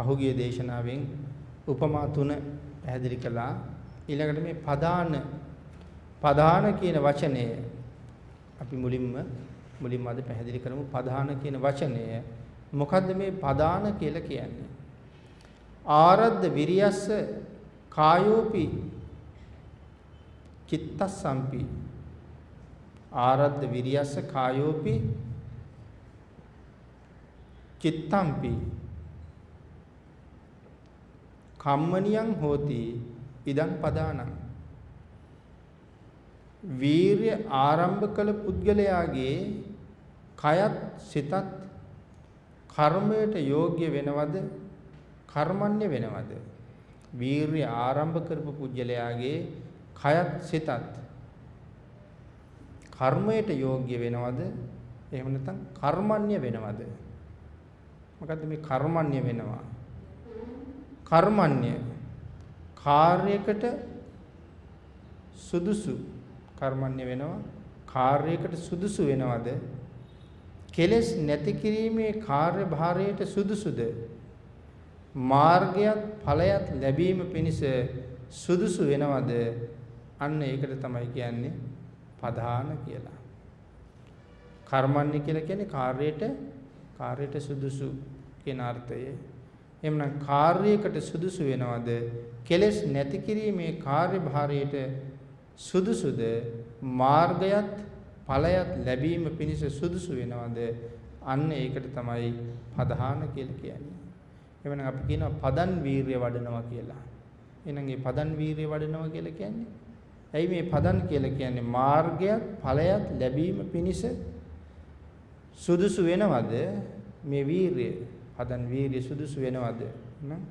පහුගිය දේශනාවෙන් උපමා තුන පැහැදිලි කළා. ඊළඟට මේ පදාන පදාන කියන වචනය අපි මුලින්ම මුලින්ම අද පැහැදිලි කරමු පදාන කියන වචනය මොකද්ද මේ පදාන කියලා කියන්නේ? ආරද්ධ විරියස්ස කායෝපි චිත්තස්සම්පි ආරද්ධ විරියස්ස කායෝපි චිත්තම්පි කම්මනියං හෝති ඉදං පදානං. වීර්ය ආරම්භ කළ පුද්ගලයාගේ කයත් සිතත් කර්මයට යෝග්‍ය වෙනවද? කර්මන්නේ වෙනවද? වීර්ය ආරම්භ කරපු පුජ්‍යලයාගේ කයත් සිතත් කර්මයට යෝග්‍ය වෙනවද? එහෙම නැත්නම් කර්මන්‍ය වෙනවද? මොකද්ද මේ කර්මන්‍ය වෙනවා? කර්මන්‍ය කාර්යයකට සුදුසු කර්මන්‍ය වෙනවා. කාර්යයකට සුදුසු වෙනවද? කෙලස් නැති කිරීමේ කාර්යභාරයට සුදුසුද? මාර්ගයත් ඵලයත් ලැබීම පිණිස සුදුසු වෙනවද? අන්න ඒකට තමයි කියන්නේ පධාන කියලා. කර්මන්නේ කියලා කියන්නේ කාර්යයට කාර්යයට සුදුසු කියන අර්ථය. එhmenan කාර්යයකට සුදුසු වෙනවද? කෙලස් නැති කිරීමේ කාර්යභාරයට සුදුසුද? මාර්ගයත් ඵලයත් ලැබීම පිණිස සුදුසු වෙනවද? අන්න ඒකට තමයි පධාන කියලා කියන්නේ. එවනම් අපි කියනවා පදන් වීරිය වඩනවා කියලා. එහෙනම් මේ පදන් වීරිය වඩනවා කියලා කියන්නේ ඇයි මේ පදන් කියලා කියන්නේ මාර්ගයත් ඵලයත් ලැබීම පිණිස සුදුසු වෙනවද මේ වීරිය? පදන් වීරිය සුදුසු වෙනවද? නම්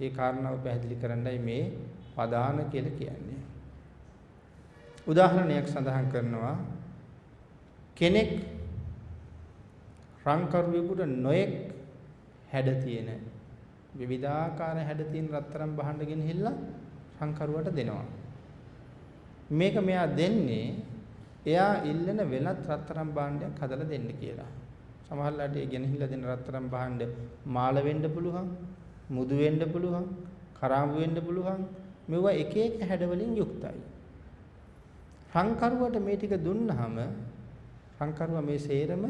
ඒ කාරණාව පැහැදිලි කරන්නයි මේ පදාන කියලා කියන්නේ. උදාහරණයක් සඳහන් කරනවා කෙනෙක් රංකරුවෙකුට නොයෙක් හැඩ තියෙන විවිධාකාර හැඩ තියෙන රත්තරන් බහඬ ගෙනහිල්ලා රංකරුවට දෙනවා. මේක මෙයා දෙන්නේ එයා ඉල්ලන වෙනත් රත්තරන් භාණ්ඩයක් හදලා දෙන්න කියලා. සමහරලාට ඒ ගෙනහිලා දෙන රත්තරන් භාණ්ඩ මාල වෙන්න පුළුවන්, මුදු වෙන්න පුළුවන්, කරාඹු වෙන්න පුළුවන්. මෙවුවා එක එක හැඩවලින් යුක්තයි. රංකරුවට මේ ටික දුන්නාම රංකරුවා මේ සේරම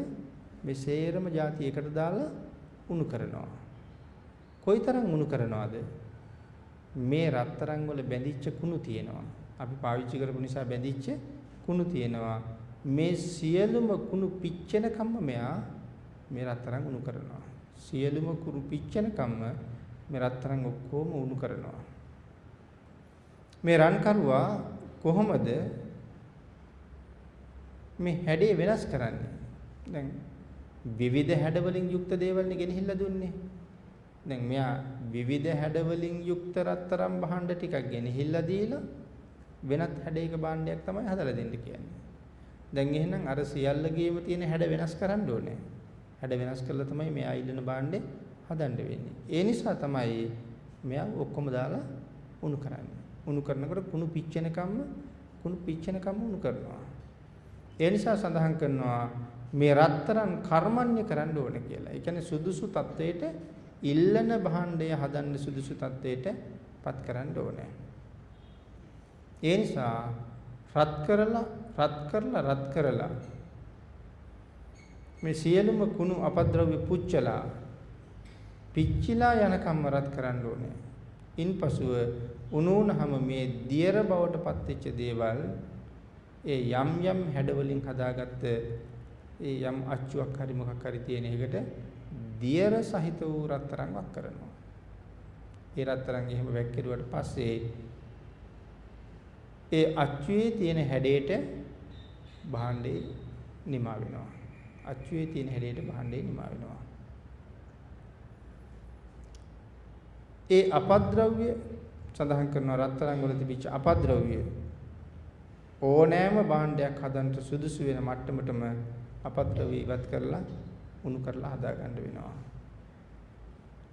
මේ සේරම જાති එකට දාලා උණු කරනවා. කොයිතරම් උණු කරනවද? මේ රත්තරන් වල බැඳිච්ච කුණු තියෙනවා. අපි පාවිච්චි කරපු නිසා බැඳිච්ච කුණු තියෙනවා. මේ සියලුම කුණු පිච්චෙනකම්ම මෙයා මේ රත්තරන් උණු කරනවා. සියලුම කුණු පිච්චෙනකම්ම මේ රත්තරන් ඔක්කොම උණු කරනවා. මේ රන්කරුවා කොහොමද මේ හැඩේ වෙනස් කරන්නේ? දැන් විවිධ හැඩ වලින් යුක්ත දේවල් නේ ගෙනහිල්ලා දුන්නේ. දැන් මෙයා විවිධ හැඩ වලින් යුක්ත රත්තරන් භාණ්ඩ ටිකක් ගෙනහිල්ලා දීලා වෙනත් හැඩයක භාණ්ඩයක් තමයි හදලා දෙන්න කියන්නේ. දැන් එහෙනම් අර සියල්ලගේම තියෙන හැඩ වෙනස් කරන්න ඕනේ. හැඩ වෙනස් කළා තමයි මෙයා ඉල්ලන භාණ්ඩේ හදන්න වෙන්නේ. ඒ නිසා තමයි මෙයා ඔක්කොම දාලා උණු කරන්නේ. උණු කරනකොට කුණු පිච්චෙනකම්ම කුණු පිච්චෙනකම්ම උණු කරනවා. ඒ නිසා සඳහන් කරනවා මේ රත්තරන් කර්මන්‍ය කරන්න ඕනේ කියලා. ඒ කියන්නේ සුදුසු තත්වයට ඉල්ලන භාණ්ඩය හදන්න සුදුසු තත්වයට පත් කරන්න ඕනේ. ඒ නිසා රත් කරලා රත් කරලා රත් කරලා මේ සියලුම කුණු අපද්‍රව්‍ය පුච්චලා පිච්චිලා යනකම්ම රත් කරන්න ඕනේ. ඉන්පසුව උණුනහම මේ දියර බවට පත්වෙච්ච දේවල් ඒ යම් යම් හැඩ වලින් හදාගත්ත ඒ යම් අච්චුවක් හරි මොකක් හරි තියෙන එකට දියර සහිත වූ රත්තරන් වක් කරනවා. ඒ රත්තරන් එහෙම වැක්කිරුවට පස්සේ ඒ අච්චුවේ තියෙන හැඩයට භාණ්ඩේ නිමා වෙනවා. අච්චුවේ තියෙන හැඩයට භාණ්ඩේ නිමා වෙනවා. ඒ අපද්‍රව්‍ය සඳහන් කරන රත්තරන් වල තිබිච්ච අපද්‍රව්‍ය ඕනෑම භාණ්ඩයක් හදන්න සුදුසු වෙන මට්ටමටම අපද්‍රව්‍ය ඉවත් කරලා උණු කරලා හදා ගන්න වෙනවා.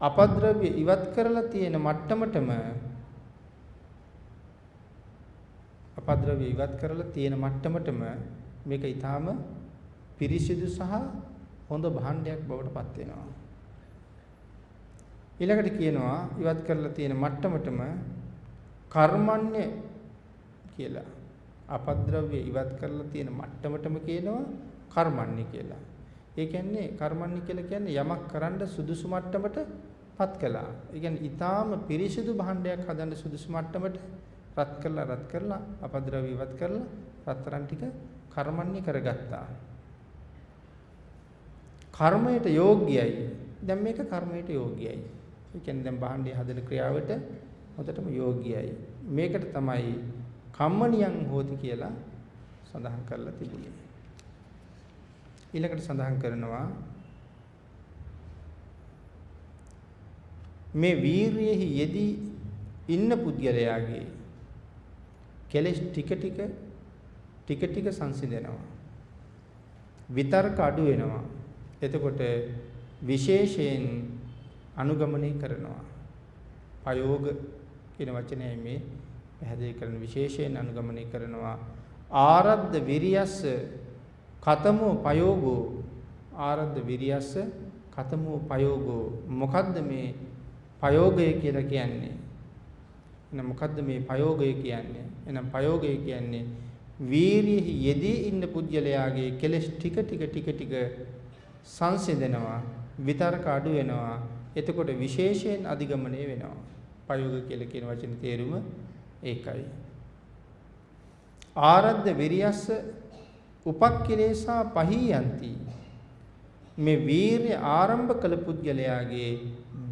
අපද්‍රව්‍ය ඉවත් කරලා තියෙන මට්ටමටම අපද්‍රව්‍ය ඉවත් කරලා තියෙන මට්ටමටම මේක ඊටාම පිරිසිදු සහ හොඳ භාණ්ඩයක් බවට පත් වෙනවා. ඊළඟට කියනවා ඉවත් කරලා තියෙන මට්ටමටම කර්මන්නේ කියලා. අපද්‍රව්‍ය ඉවත් කරලා තියෙන මට්ටමටම කියනවා කර්මන්නේ කියලා. ඒ කියන්නේ කර්මන්නේ කියලා කියන්නේ යමක් කරන්න සුදුසු මට්ටමට පත් කළා. ඒ කියන්නේ ඊටාම පිරිසිදු භාණ්ඩයක් හදන්න සුදුසු මට්ටමට රත් කරලා රත් කරලා අපද්‍රව්‍ය ඉවත් කරලා රත්තරන් ටික කර්මන්නේ කරගත්තා. කර්මයට යෝග්‍යයි. දැන් මේක කර්මයට යෝග්‍යයි. ඒ කියන්නේ දැන් භාණ්ඩය හදන ක්‍රියාවට හොඳටම යෝග්‍යයි. මේකට තමයි කම්මනියන් හෝති කියලා සඳහන් කරලා තිබුණේ. ඊළඟට සඳහන් කරනවා මේ වීරියෙහි යෙදී ඉන්න පුද්ගලයාගේ කෙලෙස් ටික ටික ටික ටික සංසිඳෙනවා. විතර්ක අඩු වෙනවා. එතකොට විශේෂයෙන් අනුගමනය කරනවා. පයෝග කියන වචනයයි මේ පැහැදිලි කරන විශේෂයෙන් අනුගමනය කරනවා. ආරද්ධ විරියස්ස කතමෝ පයෝගෝ ආරද්ධ විරියස්ස කතමෝ පයෝගෝ මොකද්ද මේ පයෝගය කියලා කියන්නේ? එහෙනම් මොකද්ද මේ පයෝගය කියන්නේ? එහෙනම් පයෝගය කියන්නේ වීරියෙහි යෙදී ඉන්න පුජ්‍යලයාගේ කෙලෙස් ටික ටික ටික ටික සංසිඳෙනවා විතර්ක අඩු වෙනවා. එතකොට විශේෂයෙන් අධිගමනය වෙනවා. පයෝග කියලා කියන වචනේ තේරුම ඒකයි. ආරද්ධ විරියස්ස උපක්ඛිලේසා පහියන්ති. මේ වීර්ය ආරම්භ කළ පුද්ගලයාගේ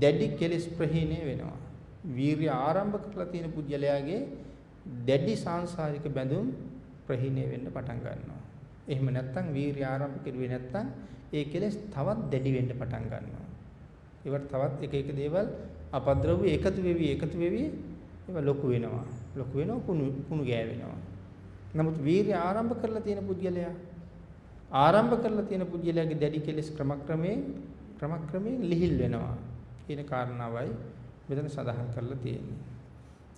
දැඩි කෙලෙස් ප්‍රහීණය වෙනවා. වීර්ය ආරම්භ කරලා තියෙන පුද්ගලයාගේ දැඩි සාංශාරික බැඳුම් ප්‍රහීණය වෙන්න පටන් ගන්නවා. එහෙම නැත්නම් වීර්ය ආරම්භ කරුවේ නැත්නම් ඒ කෙලෙස් තවත් දැඩි වෙන්න පටන් ගන්නවා. ඒවට තවත් එක එක දේවල් අපද්‍රව්‍ය එකතු වෙවි එකතු වෙවි ඒවා ලොකු වෙනවා. ලොකු වෙනවා කුණු කුණු ගෑවෙනවා. නමුත් වීර්ය ආරම්භ කරලා තියෙන පුද්ගලයා ආරම්භ කරලා තියෙන පුද්ගලයාගේ දැඩි කෙලෙස් ක්‍රමක්‍රමයෙන් ක්‍රමක්‍රමයෙන් ලිහිල් වෙනවා කියන කාරණාවයි මෙතන සඳහන් කරලා තියෙන්නේ.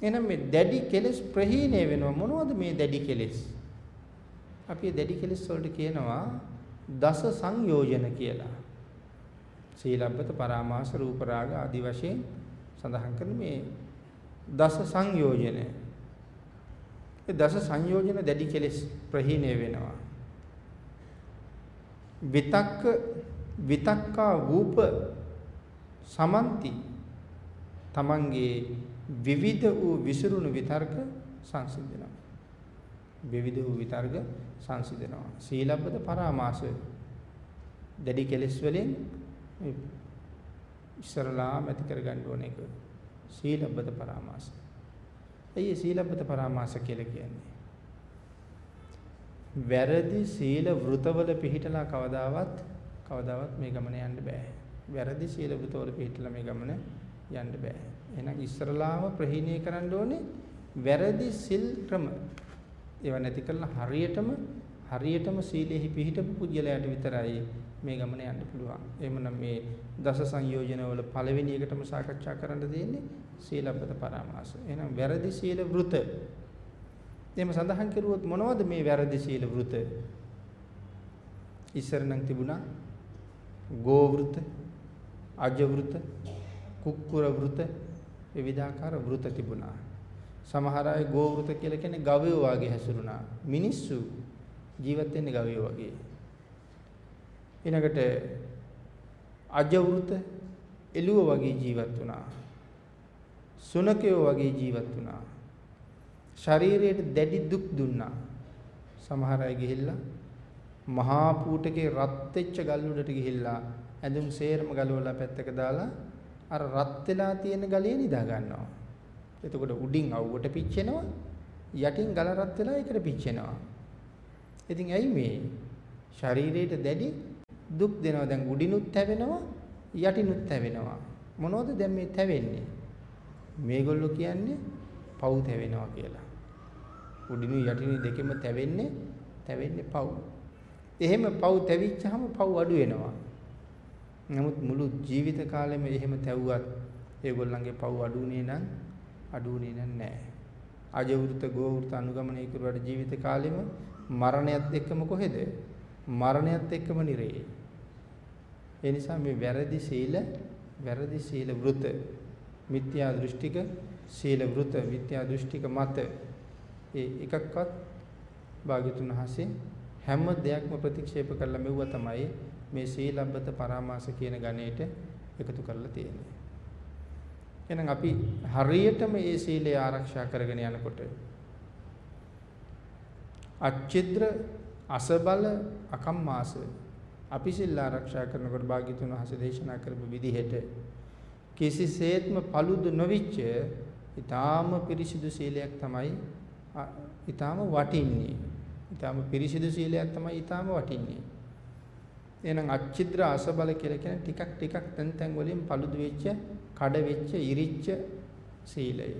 එහෙනම් මේ දැඩි කෙලෙස් ප්‍රහීණය වෙනවා මොනවද මේ දැඩි කෙලෙස්? අපි දැඩි කෙලෙස් වලට කියනවා දස සංයෝජන කියලා. සීලබ්බත පරාමාස රූප රාග ආදි වශයෙන් සඳහන් කරන මේ දස සංයෝජන. ඒ දස සංයෝජන දැඩි කෙලෙස් ප්‍රහීණය වෙනවා. විතක්ක විතක්කා රූප සමන්ති තමන්ගේ විවිධ වූ විසිරුණු විතර්ක සංසිඳනවා. විවිධ වූ විතර්ක සංසිඳනවා. සීලබ්බත පරාමාස දැඩි කෙලෙස් වලින් ඉස්සරලා මැති කරගන්න ඕන එක. සීලබ්බත පරාමාස. ඇයි සීලබ්බත පරාමාස කියලා කියන්නේ? වැරදි සීල වෘතවල පිහිටලා කවදාවත් කවදාවත් මේ ගමන යන්න බෑ. වැරදි සීල වෘතවල පිහිටලා මේ ගමන යන්න බෑ. එහෙනම් ඉස්සරලාම ප්‍රහීණය කරන්න ඕනේ වැරදි සිල් ක්‍රම. ඒව නැති කරලා හරියටම හරියටම සීලෙහි පිහිටපු පුජ්‍යලයට විතරයි මේ ගමන යන්න පුළුවන්. එහෙමනම් මේ දස සංයෝජන වල පළවෙනි එකටම සාකච්ඡා කරන්න තියෙන්නේ සීලබ්බත පරාමාස. එහෙනම් වැරදි සීල වෘත. එහෙම සඳහන් කරුවොත් මොනවද මේ වැරදි සීල වෘත? ඉස්සර නම් තිබුණා ගෝ වෘත, අජ වෘත, කුක්කුර වෘත විවිධාකාර වෘත තිබුණා. සමහර අය ගෝ වෘත කියලා කියන්නේ ගවයෝ වගේ හැසිරුණා. මිනිස්සු ජීවත් වෙන්නේ ගවයෝ වගේ. ඊළඟට අජ වෘත එළුව වගේ ජීවත් වුණා. සුනකයෝ වගේ ජීවත් වුණා. ශරීරයට දැඩි දුක් දුන්නා. සමහර අය ගිහිල්ලා මහා පූටකේ රත් වෙච්ච ගල් උඩට ගිහිල්ලා ඇඳුම් සේරම ගලවලා පැත්තක දාලා අර රත් වෙලා තියෙන ගලේ නිදා ගන්නවා. එතකොට උඩින් අවුවට පිච්චෙනවා යටින් ගල රත් වෙලා ඒකට පිච්චෙනවා. ඉතින් ඇයි මේ ශරීරයට දැඩි දුක් දෙනවා දැන් උඩිනුත් තැවෙනවා යටිනුත් තැවෙනවා. මොනවද දැන් මේ තැවෙන්නේ? මේගොල්ලෝ කියන්නේ පව් තැවෙනවා කියලා. උඩිනු යටිනු දෙකෙම තැවෙන්නේ තැවෙන්නේ පව්. එහෙම පව් තැවිච්චාම පව් අඩු වෙනවා. නමුත් මුළු ජීවිත කාලෙම එහෙම තැව්වත් ඒගොල්ලන්ගේ පව් අඩුුනේ නම් අඩුුනේ නැහැ. අජවෘත ගෝවෘත අනුගමනය කරුවාට ජීවිත කාලෙම මරණයත් එක්කම කොහෙද? මරණයත් එක්කම නිරේ. ඒ නිසා මේ වැරදි සීල වැරදි සීල වෘත මිත්‍යා දෘෂ්ටික සීල වෘත මිත්‍යා දෘෂ්ටික මත ඒ එකක්වත් භාග්‍යතුන් වහන්සේ හැම දෙයක්ම ප්‍රතික්ෂේප කරලා මෙව්වා තමයි මේ සීලබ්බත පරාමාස කියන ගණේට එකතු කරලා තියෙන්නේ. එහෙනම් අපි හරියටම මේ සීලය ආරක්ෂා කරගෙන යනකොට අච්චිද්‍ර අසබල අකම්මාස අපි සිල් ආරක්ෂා කරනකොට භාග්‍යතුන් වහන්සේ දේශනා කරපු විදිහට කිසිසේත්ම paludu නොවිච්ච ඊටාම පිරිසිදු සීලයක් තමයි ඊටාම වටින්නේ. ඊටාම පිරිසිදු සීලයක් තමයි ඊටාම වටින්නේ. එහෙනම් අච්චිද්‍ර අසබල කියලා කියන්නේ ටිකක් ටිකක් තැන් තැන් වලින් paludu වෙච්ච, කඩ වෙච්ච, ඉරිච්ච සීලය.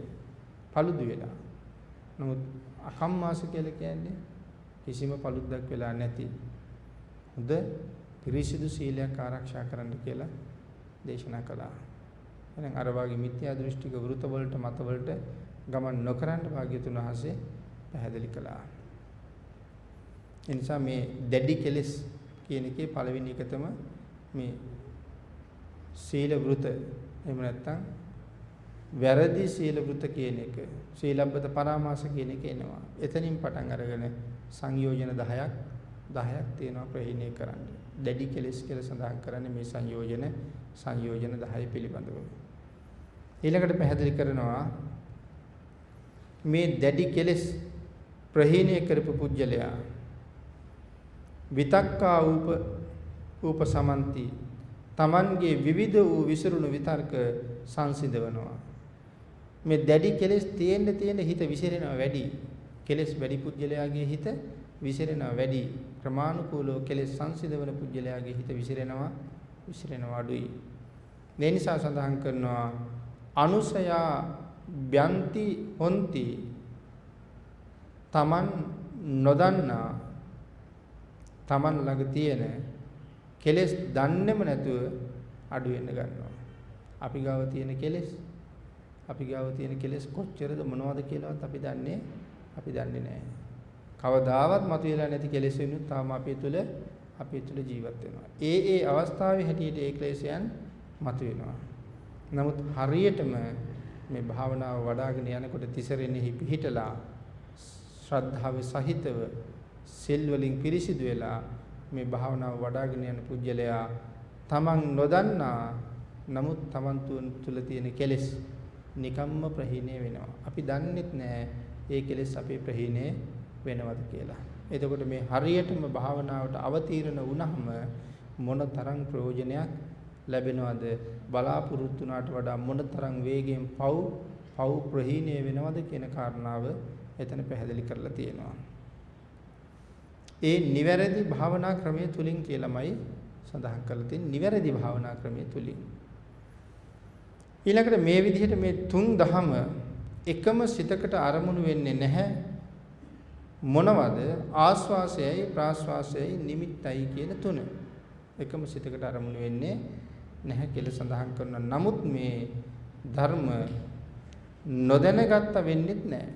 paludu වෙලා. නමුත් අකම්මාස කියලා කියන්නේ කිසිම paluddක් වෙලා නැති. හොඳ පිරිසිදු සීලයක් ආරක්ෂා කරන්න කියලා දේශනා කළා. එහෙනම් අර වාගේ මිත්‍යා දෘෂ්ටික වෘත වලට මත වලට ගමන් නොකරන්න භාග්‍යතුන් වහන්සේ පැහැදිලි කළා. එනිසා මේ දැඩි කෙලෙස් කියන එකේ පළවෙනි එක තමයි මේ සීල වෘත එහෙම නැත්නම් වැරදි සීල වෘත කියන එක සීලබ්බත පරාමාස කියන එක එනවා. එතනින් පටන් අරගෙන සංයෝජන 10ක් 10ක් තියෙනවා ප්‍රහීණය කරන්න. දැඩි කෙලෙස් කියලා සඳහන් කරන්නේ මේ සංයෝජන සංයෝජන 10 පිළිබඳව. ඊළඟට පැහැදිලි කරනවා මේ දැඩි කෙලෙස් ප්‍රහීණය කරපු පුජ්‍යලයා විතක්කා ූප ූපසමන්ති Tamanගේ විවිධ වූ විසිරුණු විතර්ක සංසිඳවනවා. මේ දැඩි කෙලෙස් තියෙන්න තියෙන හිත විසිරෙනවා වැඩි. කෙලෙස් වැඩි පුජ්‍යලයාගේ හිත විසිරෙනවා වැඩි. ක්‍රමානුකූලව කෙලෙස් සංසිඳවන පුජ්‍යලයාගේ හිත විසිරෙනවා විසිරෙනවා අඩුයි. මේ නිසා සඳහන් කරනවා අනුසයා බ්‍යන්ති හොಂತಿ තමන් නොදන්නා තමන් ළඟ තියෙන කෙලෙස් දන්නේම නැතුව අඩු වෙන්න ගන්නවා. අපි ගාව තියෙන කෙලෙස් අපි ගාව තියෙන කෙලෙස් කොච්චරද මොනවද කියලාවත් අපි දන්නේ අපි දන්නේ නැහැ. කවදාවත් මතුවලා නැති කෙලෙස් වෙනුත් තාම අපේ තුල අපේ තුල ජීවත් වෙනවා. ඒ ඒ අවස්ථාවේ හැටියට ඒ ක්ලේශයන් මතුවෙනවා. නමුත් හරියටම මේ භාවනාව වඩ아가න යනකොට තිසරෙනෙහි පිහිටලා ශ්‍රද්ධාව සහිතව සෙල් වලින් පිරිසිදු වෙලා මේ භාවනාව වඩ아가න යන පුජ්‍යලයා තමන් නොදන්නා නමුත් තමන් තුළ තියෙන කෙලෙස් නිකම්ම ප්‍රහීණය වෙනවා. අපි දන්නෙත් නෑ ඒ කෙලෙස් අපේ ප්‍රහීණය වෙනවද කියලා. එතකොට මේ හරියටම භාවනාවට අවතීර්ණ වුණාම මොන තරම් ප්‍රයෝජනයක් ලැබෙනවද බලාපොරොත්තු වුණාට වඩා මොනතරම් වේගයෙන් පව් පව් ප්‍රහීණය වෙනවද කියන කාරණාව එතන පැහැදිලි කරලා තියෙනවා. ඒ නිවැරදි භාවනා ක්‍රමයේ තුලින් කියලාමයි සඳහන් කරලා තියෙන්නේ නිවැරදි භාවනා ක්‍රමයේ තුලින්. ඊළඟට මේ විදිහට මේ තුන් දහම එකම සිතකට අරමුණු වෙන්නේ නැහැ. මොනවද ආස්වාසයයි ප්‍රාස්වාසයයි නිමිත්තයි කියන තුන. එකම සිතකට අරමුණු වෙන්නේ නැහැ කියලා සඳහන් කරනවා. නමුත් මේ ධර්ම නොදැනගත්ත වෙන්නෙත් නැහැ.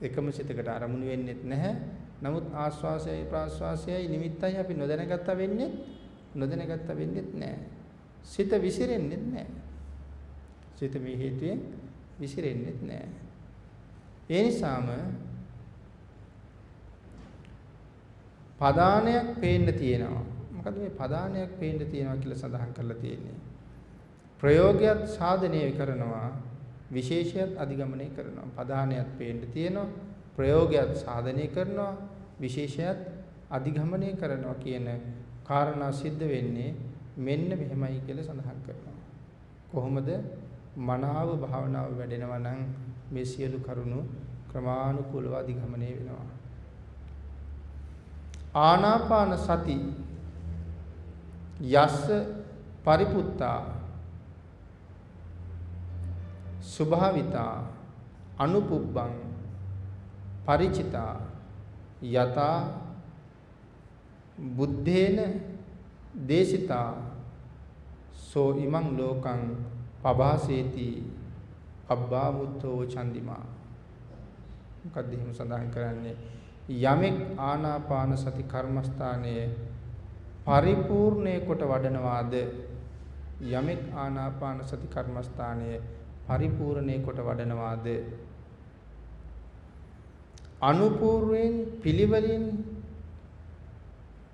එකම සිතකට අරමුණු වෙන්නෙත් නැහැ. නමුත් ආස්වාසයයි ප්‍රාස්වාසයයි නිමිත්තයි අපි නොදැනගත්ත වෙන්නේ නොදැනගත්ත වෙන්නෙත් නැහැ. සිත විසිරෙන්නෙත් නැහැ. සිත මේ හේතුයෙන් විසිරෙන්නෙත් නැහැ. ඒ නිසාම පදානයක් පේන්න තියෙනවා. මොකද මේ පදානයක් පේන්න තියෙනවා කියලා සඳහන් කරලා තියෙන්නේ. ප්‍රයෝගයත් සාධනය කරනවා විශේෂයත් අධිගමනය කරනවා. පදානයක් පේන්න තියෙනවා ප්‍රයෝගයත් සාධනය කරනවා විශේෂයත් අධිගමනය කරනවා කියන කාරණා සිද්ධ වෙන්නේ මෙන්න මෙහෙමයි කියලා සඳහන් කරනවා. කොහොමද මනාව භාවනාව වැඩෙනවා නම් මේ සියලු කරුණු ක්‍රමානුකූලව අධිගමනය වෙනවා. ආනාපාන සති යස්ස පරිපුත්තා සුභාවිතා අනුපුබ්බං ಪರಿචිතා යතා බුද්ධේන දේශිතා සෝ ඉමං ලෝකං පබාසේති අබ්බාමුත්තෝ චන්දිමා. මොකක්ද එහෙම සඳහන් කරන්නේ? යමෙක් ආනාපාන සති කර්මස්ථානයේ පරිපූර්ණේ කොට වඩනවාද? යමෙක් ආනාපාන සති කර්මස්ථානයේ පරිපූර්ණේ කොට වඩනවාද? අනුපූර්වෙන් පිළිවෙලින්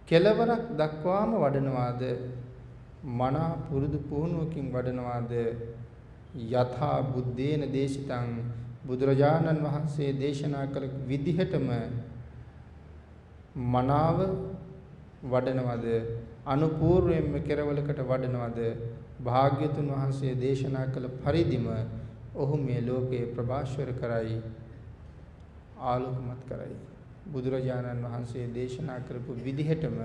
කෙලවරක් දක්වාම වඩනවාද? මනා පුරුදු පුහුණුවකින් වඩනවාද? යථා බුද්දේන දේශිතං බුදුරජාණන් වහන්සේ දේශනා කළ විදිහටම මනාව වඩනවද? අනුපූර්වයෙන්ම කෙරවලකට වඩනවද? භාග්‍යතුන් වහන්සේ දේශනා කළ පරිදිම ඔහු මේ ලෝකේ ප්‍රභාෂ්වර කරයි. ආලෝකමත් කරයි. බුදුරජාණන් වහන්සේ දේශනා කරපු විදිහටම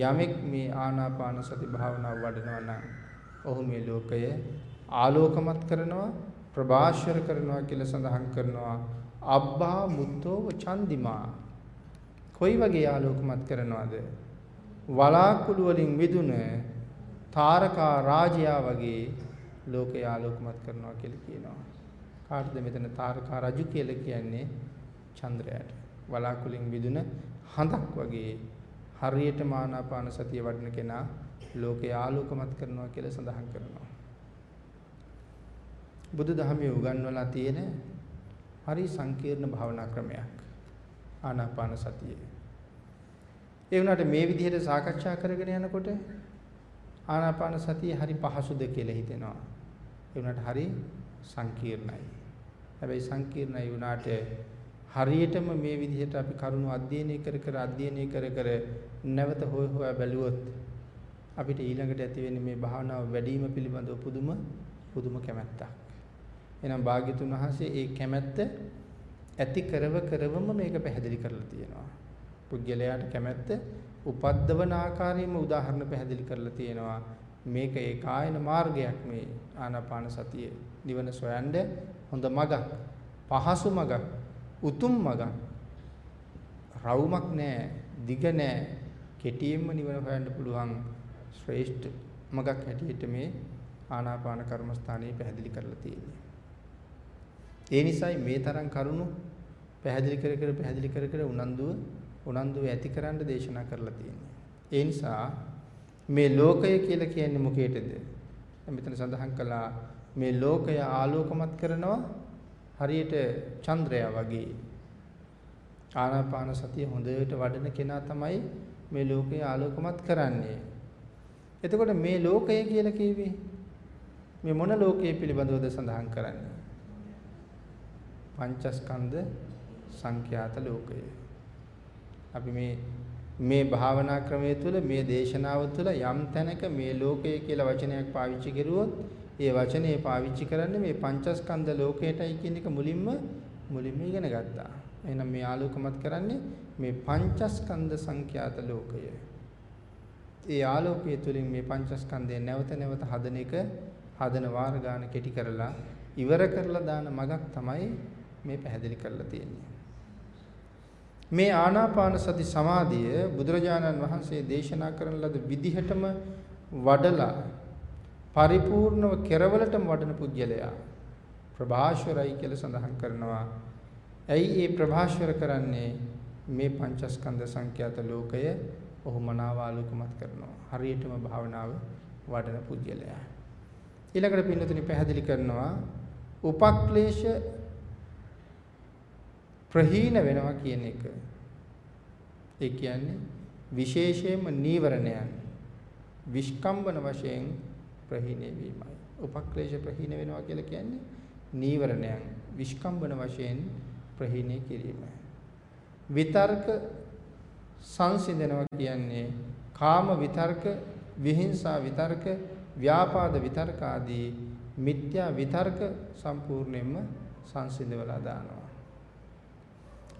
යමෙක් මේ ආනාපාන සති භාවනාව වඩනවා නම් ඔහු මේ ලෝකය ආලෝකමත් කරනවා ප්‍රභාෂ්වර කරනවා කියලා සඳහන් කරනවා. අබ්බා මුත්තෝ චන්දිමා. කොයි වගේ ආලෝකමත් කරනවද? වලාකුළු වලින් මිදුන තාරකා රාජයා වගේ ලෝකය ආලෝකමත් කරනවා කියලා කියනවා. කාටද මෙතන තාරකා රජු කියලා කියන්නේ? චන්ද්‍රයාට වලාකුලින් මිදුන හඳක් වගේ හරියට මානාපාන සතිය වඩන කෙනා ලෝකය ආලෝකමත් කරනවා කියලා සඳහන් කරනවා බුදු දහමේ උගන්වලා තියෙන හරි සංකීර්ණ භාවනා ක්‍රමයක් ආනාපාන සතිය. ඒ වුණාට මේ විදිහට සාකච්ඡා කරගෙන යනකොට ආනාපාන සතිය හරි පහසුද කියලා හිතෙනවා. ඒ වුණාට හරි සංකීර්ණයි. හැබැයි සංකීර්ණයි වුණාට හරියටම මේ විදිහට අපි කරුණු අධ්‍යයනය කර කර අධ්‍යයනය කර කර නැවත හොය හොයා බැලුවොත් අපිට ඊළඟට ඇති වෙන්නේ මේ භාවනාව වැඩිම පිළිබඳව පුදුම පුදුම කැමැත්තක්. එහෙනම් භාග්‍යතුන් වහන්සේ ඒ කැමැත්ත ඇති කරව කරවම මේක පැහැදිලි කරලා තියෙනවා. පුද්ගලයාට කැමැත්ත උපද්දවන ආකාරයෙන්ම උදාහරණ පැහැදිලි කරලා තියෙනවා. මේක ඒ කායන මාර්ගයක් මේ ආනාපාන සතිය නිවන සොයන්න හොඳ මගක්. පහසු මගක්. උතුම් මගක්. රවුමක් නැහැ, දිග නැහැ. කෙටියෙන්ම නිවන හොයන්න පුළුවන් ශ්‍රේෂ්ඨ මගක් හැටියට මේ ආනාපාන කර්මස්ථානයේ පැහැදිලි කරලා තියෙන්නේ. ඒ නිසායි මේ තරම් කරුණු පැහැදිලි කර කර පැහැදිලි කර කර උනන්දුව උනන්දුව ඇතිකරන්න දේශනා කරලා තියෙන්නේ. ඒ නිසා මේ ලෝකය කියලා කියන්නේ මොකේද? මෙතන සඳහන් කළා මේ ලෝකය ආලෝකමත් කරනවා හරියට චන්ද්‍රයා වගේ. ආනාපාන සතිය හොඳට වඩන කෙනා තමයි මේ ලෝකය ආලෝකමත් කරන්නේ. එතකොට මේ ලෝකය කියලා කිව්වේ මේ මොන ලෝකයේ පිළිබඳවද සඳහන් කරන්නේ? පංචස්කන්ධ සංඛ්‍යාත ලෝකය. අපි මේ මේ භාවනා ක්‍රමයේ තුල මේ දේශනාව තුල යම් තැනක මේ ලෝකය කියලා වචනයක් පාවිච්චි කරුවොත් ඒ වචනේ පාවිච්චි කරන්නේ මේ පංචස්කන්ධ ලෝකයටයි කියන එක මුලින්ම මුලින්ම ඉගෙන ගත්තා. එහෙනම් මේ ආලෝකමත් කරන්නේ මේ පංචස්කන්ධ සංඛ්‍යාත ලෝකය. ඒ ආලෝකයේ තුලින් මේ පංචස්කන්ධය නැවත නැවත හදන එක හදන වාර ගන්න කෙටි කරලා ඉවර කරලා දාන මගක් තමයි මේ පැහැදිලි කරලා තියෙන්නේ. මේ ආනාපාන සති සමාධිය බුදුරජාණන් වහන්සේ දේශනා කරන ලද විදිහටම වඩලා පරිපූර්ණව කෙරවලටම වඩන පුජ්‍යලයා ප්‍රභාෂවරයි කියලා සඳහන් කරනවා. ඇයි ඒ ප්‍රභාෂවර කරන්නේ මේ පංචස්කන්ධ සංඛ්‍යාත ලෝකය ඔහු මනාව ආලෝකමත් කරනවා. හරියටම භාවනාව වඩන පුජ්‍යලයා. ඊළඟට පින්නතුනි පැහැදිලි කරනවා උපක්ලේශ ප්‍රහීන වෙනවා කියන එක. ඒ කියන්නේ විශේෂයෙන්ම නීවරණයන් විස්කම්බන වශයෙන් ප්‍රහීන වීමයි. උපක්ලේශ ප්‍රහීන වෙනවා කියලා කියන්නේ නීවරණයන් විස්කම්බන වශයෙන් ප්‍රහීන කිරීමයි. විතර්ක සංසිඳනවා කියන්නේ කාම විතර්ක, විහිංසා විතර්ක, ව්‍යාපාද විතර්ක ආදී මිත්‍යා විතර්ක සම්පූර්ණයෙන්ම සංසිඳවලා දානවා.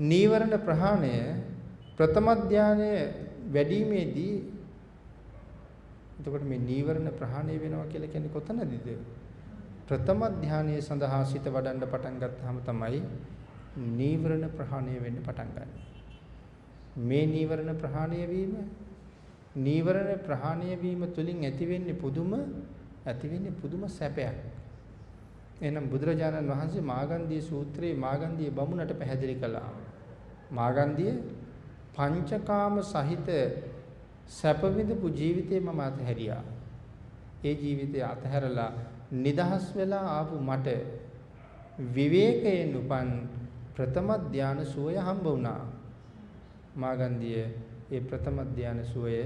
නීවරණ ප්‍රහාණය ප්‍රථම ධානයේ වැඩිීමේදී එතකොට මේ නීවරණ ප්‍රහාණය වෙනවා කියලා කියන්නේ කොතනදද? ප්‍රථම ධානයේ සඳහා සිත වඩන්න පටන් ගත්තාම තමයි නීවරණ ප්‍රහාණය වෙන්න පටන් ගන්න. මේ නීවරණ ප්‍රහාණය වීම නීවරණ ප්‍රහාණය වීම තුලින් ඇති වෙන්නේ පුදුම ඇති වෙන්නේ පුදුම සැපයක්. එහෙනම් බුදුරජාණන් වහන්සේ මාගන්ධී සූත්‍රයේ මාගන්ධී බමුණට පැහැදිලි කළා. මාගන්ධිය පංචකාම සහිත සැප විඳපු ජීවිතේ මම අතහැරියා. ඒ ජීවිතය අතහැරලා නිදහස් වෙලා ආපු මට විවේකයෙන් උපන් ප්‍රථම ධාන සුවය හම්බ වුණා. මාගන්ධිය ඒ ප්‍රථම ධාන සුවය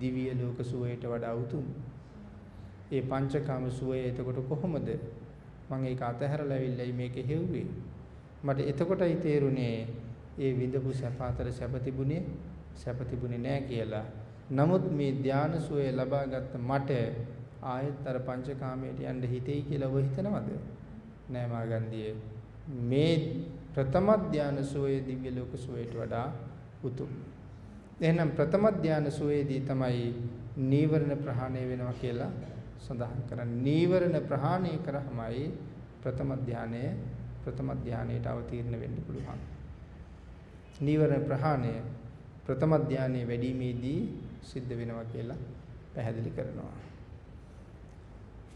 දිව්‍ය ලෝක සුවයට වඩා උතුම්. ඒ පංචකාම සුවය එතකොට කොහොමද? මම ඒක අතහැරලා ඇවිල්ලා මේක හෙව්වේ. මට එතකොටයි තේරුනේ ඒ විඳපු සැප අතර සැප තිබුණේ සැප තිබුණේ නෑ කියලා. නමුත් මේ ධාන සුවය ලබාගත් මට ආයෙත් අර පංචකාමයට යන්න හිතෙයි කියලා ඔබ හිතනවද? නෑ මාගන්දියේ. මේ ප්‍රථම ධාන සුවය දිව්‍ය ලෝක සුවයට වඩා උතුම්. එහෙනම් ප්‍රථම ධාන සුවේදී තමයි නීවරණ ප්‍රහාණය වෙනවා කියලා සඳහන් කරන්නේ. නීවරණ ප්‍රහාණය කරාමයි ප්‍රථම ධානය ප්‍රථම ධානයට අවතීර්ණ වෙන්න පුළුවන්. නීවරණ ප්‍රහාණය ප්‍රථම ධානයේ වැඩිමේදී සිද්ධ වෙනවා කියලා පැහැදිලි කරනවා.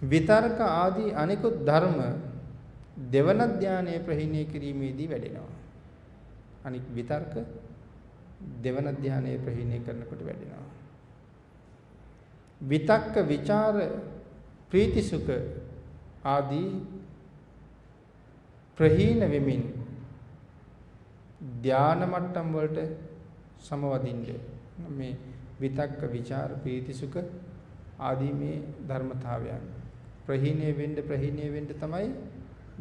විතර්ක ආදී අනිකුත් ධර්ම දෙවන ධානයේ ප්‍රහීණය කිරීමේදී වැඩෙනවා. අනික් විතර්ක දෙවන ධානයේ ප්‍රහීණය කරනකොට වැඩෙනවා. විතක්ක ਵਿਚාර ප්‍රීති සුඛ ආදී ප්‍රහීන වෙමින් ධාන මට්ටම් වලට සමවදින්න මේ විතක්ක ਵਿਚාර ප්‍රීති සුඛ ආදී මේ ධර්මතාවයන් ප්‍රහීණය වෙන්න ප්‍රහීණය වෙන්න තමයි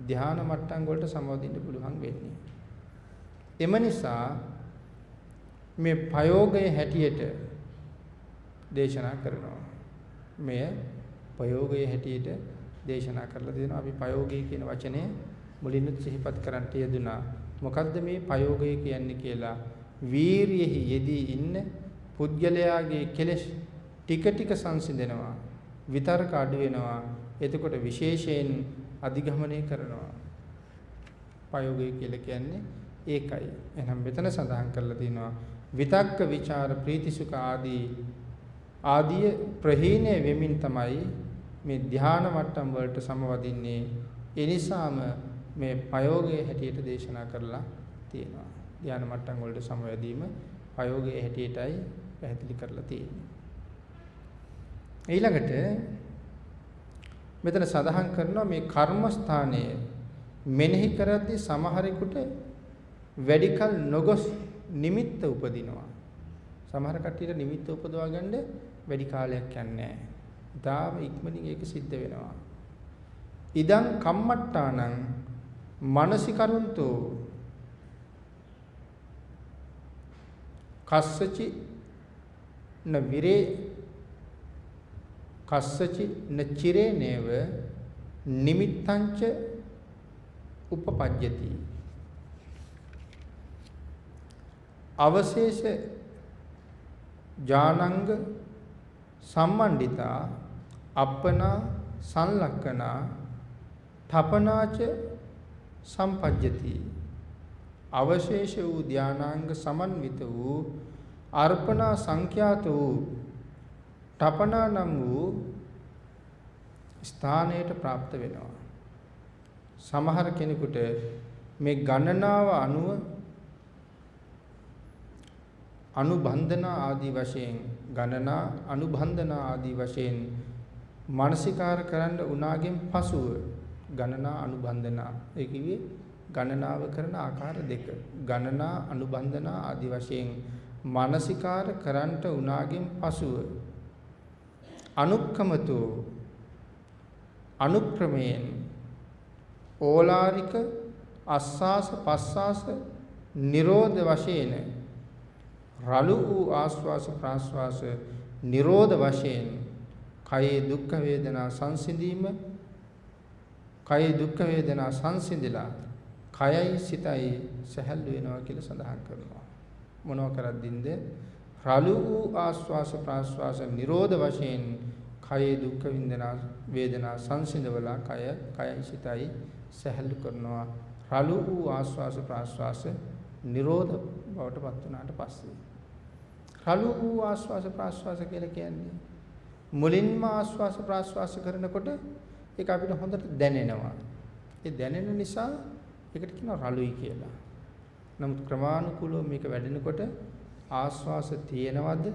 ධාන මට්ටම් වලට සමවදින්න පුළුවන් වෙන්නේ. එම නිසා මේ ප්‍රයෝගයේ හැටියට දේශනා කරනවා. මෙය ප්‍රයෝගයේ හැටියට දේශනා කරලා දෙනවා. අපි ප්‍රයෝගය කියන වචනේ මුලින්ම සිහිපත් කරන්ට යෙදුනා. මොකද්ද මේ ප්‍රයෝගය කියන්නේ කියලා වීරියෙහි යෙදී ඉන්න පුද්ගලයාගේ කෙලෙස් ටික ටික සංසිඳෙනවා. විතර්ක අඩු වෙනවා. එතකොට විශේෂයෙන් අධිගමනය කරනවා. ප්‍රයෝගය කියලා කියන්නේ ඒකයි. එහෙනම් මෙතන සඳහන් කරලා තිනවා විතක්ක ਵਿਚාර ප්‍රීතිසුඛ ආදී ආදී ප්‍රහීණය වෙමින් තමයි මේ ධානා මට්ටම් වලට සමවදින්නේ. ඒ නිසාම මේ ප්‍රයෝගයේ හැටියට දේශනා කරලා තියෙනවා. ධානා මට්ටම් වලට සමවැදීම ප්‍රයෝගයේ හැටියටයි පැහැදිලි කරලා තියෙන්නේ. ඊළඟට මෙතන සඳහන් කරනවා මේ කර්මස්ථානයේ මෙනෙහි කරද්දී සමහරෙකුට වැඩිකල් නොගොස් නිමිත්ත උපදිනවා. සමහර කට්ටියට නිමිත්ත උපදවා ගන්න වැඩි කාලයක් යන්නේ නැහැ. ඊටාම ඉක්මනින් ඒක සිද්ධ වෙනවා. ඉදං කම්මට්ටානං මානසිකරුන්තෝ කස්සචි න විරේ කස්සචි න චිරේ නේව නිමිත්තංච උපපජ්ජති. අවශේෂ ජානංග සම්මණ්ඩිතා අප්පනා සංලක්කනා තපනාච සම්පජ්ජති. අවශේෂ වූ ධානාංග සමන්විත වූ අර්පණා සංඛ්‍යාත වූ තපනා නම් වූ ස්ථානයට પ્રાપ્ત වෙනවා සමහර කෙනෙකුට මේ ගණනාව අනුව අනුබන්ධනා ආදී වශයෙන් ගණනා අනුබන්ධනා ආදී වශයෙන් මානසිකාර කරන්න උනාගෙන් පසුව ගණනා අනුබන්ධනා ඒ කිව්වේ ගණනාව කරන ආකාර දෙක ගණනා අනුබන්ධනා ආදී වශයෙන් මානසිකාර කරන්ට උනාගෙන් පසුව අනුක්කමතෝ අනුක්‍රමයෙන් ඕලාරික අස්වාස පස්වාස නිරෝධ වශයෙන් රළු වූ ආස්වාස ප්‍රාස්වාස නිරෝධ වශයෙන් කයේ දුක් වේදනා සංසිඳීම කයේ දුක් වේදනා සංසිඳිලා කයයි සිතයි සැහැල්ලු වෙනවා කියලා සඳහන් කරනවා. මොනව කරද්දින්ද රළු වූ ආස්වාස ප්‍රාස්වාස නිරෝධ වශයෙන් කයේ දුක් විඳනා වේදනා සංසිඳවලා කය කයයි සිතයි සැහැල්ලු කරනවා රළු වූ ආස්වාස ප්‍රාස්වාස නිරෝධ බවට පත් වුණාට පස්සේ රළු වූ ආස්වාස ප්‍රාස්වාස කියලා කියන්නේ මුලින්ම ආස්වාස ප්‍රාස්වාස කරනකොට ඒක අපිට හොඳට දැනෙනවා. ඒ දැනෙන නිසා ඒකට කියනවා රළුයි කියලා. නමුත් ක්‍රමානුකූලව මේක වැඩෙනකොට ආස්වාස තියෙනවද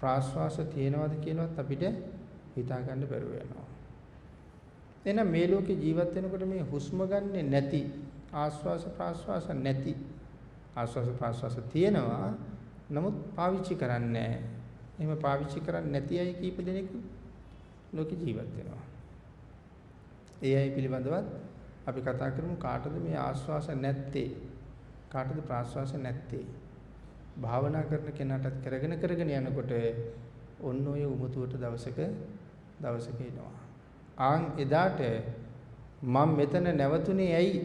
ප්‍රාස්වාස තියෙනවද කියනවත් අපිට හිතා ගන්න බැරුව යනවා. එහෙනම් මේ ලෝකේ ජීවත් වෙනකොට මේ හුස්ම ගන්නෙ නැති ආස්වාස ප්‍රාස්වාස නැති ආස්වාස ප්‍රාස්වාස තියෙනවා නමුත් පාවිච්චි කරන්නේ නැහැ. එහෙම පාවිච්චි කරන්නේ නැති අය කීප දෙනෙක් ලෝකේ ජීවත් වෙනවා. ඒ අය පිළිබඳවත් අපි කතා කරමු කාටද මේ ආස්වාස නැත්තේ? කාටද ප්‍රාස්වාස නැත්තේ? භාවනා කරන කෙනාටත් කරගෙන කරගෙන යනකොට ඔන්න ඔය උමතුවට දවසක දවසක එනවා. ආන් එදාට මම මෙතන නැවතුනේ ඇයි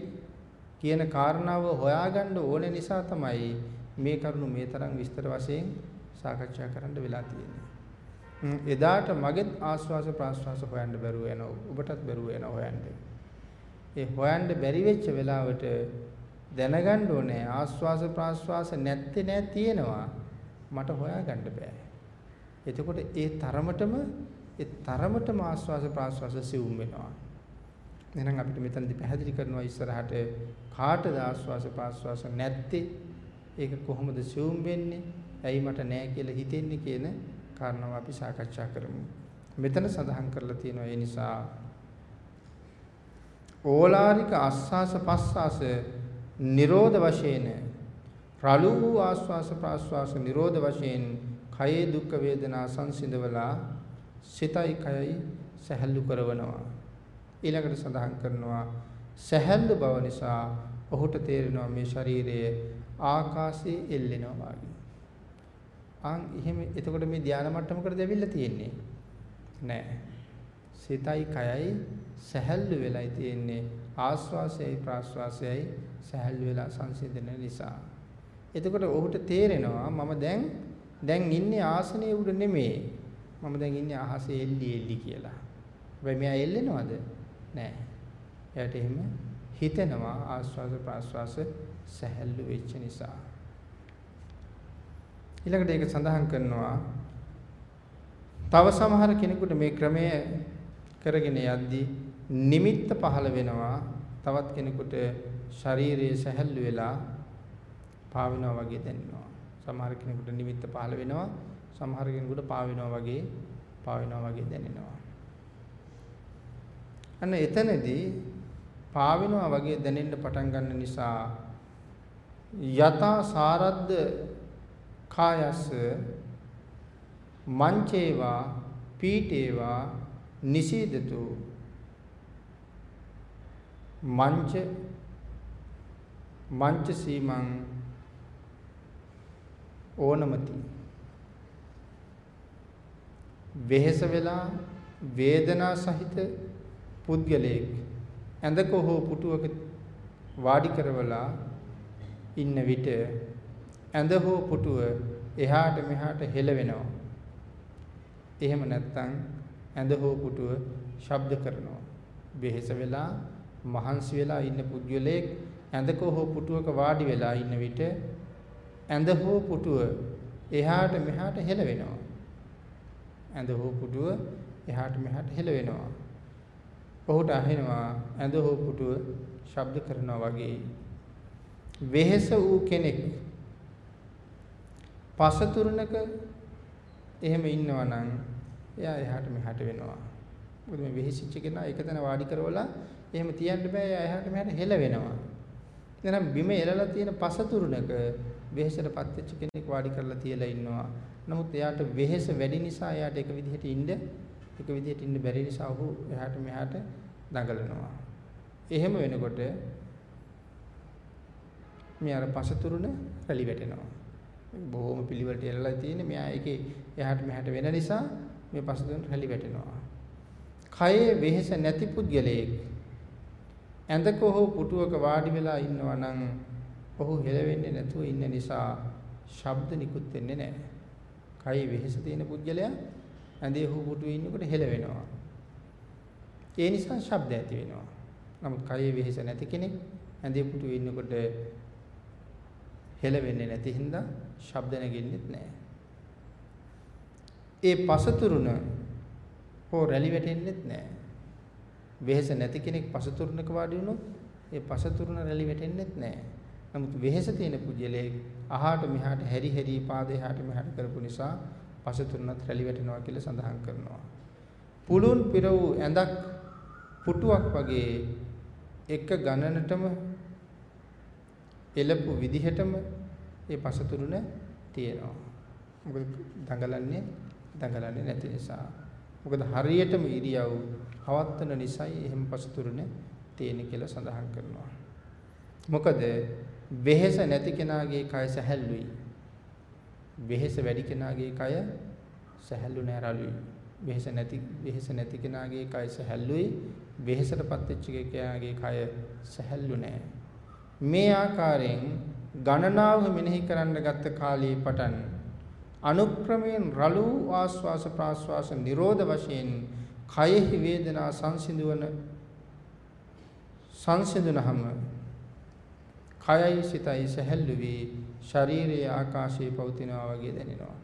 කියන කාරණාව හොයාගන්න ඕන නිසා තමයි මේ කරුණු මේ තරම් විස්තර වශයෙන් සාකච්ඡා කරන්න වෙලා තියෙන්නේ. එදාට මගෙත් ආස්වාස ප්‍රාස්වාස හොයන්න බැරුව යනවා. ඔබටත් බැරුව යනවා හොයන්න. ඒ හොයන්න බැරි වෙච්ච වෙලාවට දැනගන්න ඕනේ ආස්වාස ප්‍රාස්වාස නැත්තේ නෑ තියෙනවා. මට හොයාගන්න බෑ. එතකොට ඒ තරමටම ඒ තරමටම ආස්වාස ප්‍රාස්වාස සිවුම් වෙනවා. එහෙනම් අපිට මෙතනදී පැහැදිලි කරනවා ඉස්සරහට කාටද ආස්වාස ප්‍රාස්වාස නැත්තේ? ඒක කොහොමද සිවුම් වෙන්නේ? ඇයි මට නෑ කියලා හිතෙන්නේ කියන කාරණාව අපි සාකච්ඡා කරමු. මෙතන සඳහන් කරලා තියෙනවා ඒ නිසා ඕලාරික ආස්වාස පස්වාස නිරෝධ වශයෙන් රළු වූ ආස්වාස ප්‍රාස්වාස නිරෝධ වශයෙන් කයේ දුක් වේදනා සංසිඳවලා සිතයි කයයි සැහැල්ලු කරවනවා ඊළඟට සඳහන් කරනවා සැහැල්ලු බව නිසා ඔහුට තේරෙනවා මේ ශරීරයේ ආකාශයේ එල්ලෙනවා වගේ. ආන් එහෙම එතකොට මේ ධානා මට්ටමකටද ඇවිල්ලා තියෙන්නේ? නෑ. සිතයි කයයි සැහැල්ලු වෙලයි තියෙන්නේ ආස්වාසයයි ප්‍රාස්වාසයයි සැහැල්ලු වෙලා සංසිඳන නිසා. එතකොට ඔහුට තේරෙනවා මම දැන් දැන් ඉන්නේ ආසනයේ උඩ නෙමෙයි. මම දැන් ඉන්නේ අහසේ එල්ලි එල්ලි කියලා. හැබැයි මෙයා එල්ලෙනවද? නෑ. එයාට එහෙම හිතෙනවා ආස්වාස ප්‍රාස්වාස සැහැල්ලු වෙච්ච නිසා. ඊළඟට ඒක සඳහන් කරනවා තව සමහර කෙනෙකුට මේ ක්‍රමය කරගෙන යද්දී නිමිත්ත පහළ වෙනවා තවත් කෙනෙකුට ශරීරයේ සැහැල්ලු වෙලා පාවෙනවා වගේ දැනෙනවා. සමහර කෙනෙකුට නිමිත්ත පහළ වෙනවා සමහර කෙනෙකුට පාවෙනවා වගේ පාවෙනවා වගේ දැනෙනවා. අන්න එතනදී පාවෙනවා වගේ දැනෙන්න පටන් ගන්න නිසා යතා සාරද්ද කායස මංචේවා පීඨේවා නිසීදතු මංච මංච සීමං ඕනමති වෙහෙස වෙලා වේදනා සහිත පුද්ගලයෙක් ඇඳක හෝ පුටුවක වාඩි කරවලා ඉන්න විට ඇඳ හෝ පුටුව එහාට මෙහාට හෙලවෙනවා. එහෙම නැත්නම් ඇඳ හෝ පුටුව ශබ්ද කරනවා. වෙහෙස වෙලා මහන්සි වෙලා ඉන්න පුද්ගලයෙක් ඇඳක හෝ පුටුවක වාඩි වෙලා ඉන්න විට ඇඳ හෝ පුටුව එහාට මෙහාට හෙලවෙනවා. ඇඳ හෝ පුටුව එහාට මෙහාට හෙලවෙනවා. ඔහුට අහෙනවා ඇඳ හෝ පුටුව ශබ්ද කරනවා වගේ වෙහෙස වූ කෙනෙක් පසතුරුනක එහෙම ඉන්නවා නම් එයා එහාට මෙහාට වෙනවා. මොකද මේ වෙහෙසිච්ච කෙනා එකතැන වාඩි කරවලා එහෙම තියන්න බෑ එයා එහාට මෙහාට හෙල වෙනවා. එහෙනම් බිම එලලා තියෙන පසතුරුනක වෙහෙසටපත් වෙච්ච කෙනෙක් වාඩි කරලා තියලා ඉන්නවා. නමුත් එයාට වෙහෙස වැඩි නිසා එයාට එක විදිහට ඉන්න එක විදිහට ඉන්න බැරි නිසා ඔහු එහාට මෙහාට දඟලනවා. එහෙම වෙනකොට මේ අර පසතුරුන රැලි වැටෙනවා. බොහොම පිළිවෙලට එල්ලලා තියෙන්නේ මෙයා ඒකේ එහාට මෙහාට වෙන නිසා මේ පසතුරුන රැලි වැටෙනවා. කයේ වෙහෙස නැති පුද්ගලයෙක් ඇඳක හෝ පුටුවක වාඩි වෙලා ඉන්නවා නම් ඔහු හෙලවෙන්නේ නැතුව ඉන්න නිසා ශබ්ද නිකුත් වෙන්නේ නැහැ. කයේ වෙහෙස තියෙන පුද්ගලයා ඇඳේ හෝ පුටුවේ ඉන්නකොට හෙලවෙනවා. ඒ නිසා ශබ්ද ඇති වෙනවා. නමුත් කයේ වෙහෙස නැති කෙනෙක් ඇඳේ පුටුවේ ඉන්නකොට හෙල වෙන්නේ නැති හින්දා ශබ්ද නැගෙන්නෙත් නැහැ. ඒ පසතුරුන හෝ රැලි වැටෙන්නෙත් නැහැ. වෙහෙස නැති කෙනෙක් පසතුරුනක වාඩි වුණොත් ඒ පසතුරුන රැලි වැටෙන්නෙත් නැහැ. නමුත් වෙහෙස තියෙන පුජ්‍යලේ අහාට මෙහාට හැරි හැරි පාදේ එහාට මෙහාට කරපු නිසා පසතුරුනත් රැලි වැටෙනවා කියලා සඳහන් කරනවා. පුළුන් පිර වූ ඇඳක් පුටුවක් වගේ එක ගණනටම එළපු විදිහටම ඒ පසතුරුන තියෙනවා. මොකද දඟලන්නේ දඟලන්නේ නැති නිසා. මොකද හරියටම ඉරියව් පවත්වන නිසායි එහෙම පසතුරුන තියෙන කියලා සඳහන් කරනවා. මොකද වෙහෙස නැති කෙනාගේ කය සැහැල්ලුයි. වෙහෙස වැඩි කෙනාගේ කය සැහැල්ලු නෑ රළුයි. වෙහෙස නැති වෙහෙස නැති කෙනාගේ කය සැහැල්ලුයි. වෙහෙසටපත් වෙච්ච කෙනාගේ කය සැහැල්ලු නෑ. මේ ආකාරයෙන් ගණනාව මෙනෙහි කරන්න ගත්ත කාලයේ පටන් අනුක්‍රමයෙන් රළු ආස්වාස ප්‍රාස්වාස නිරෝධ වශයෙන් කයෙහි වේදනා සංසිඳවන සංසිඳුනහම කයයි සිතයි සැහැල්ලු වී ශරීරයේ ආකාශයේ පවතිනවා වගේ දැනෙනවා.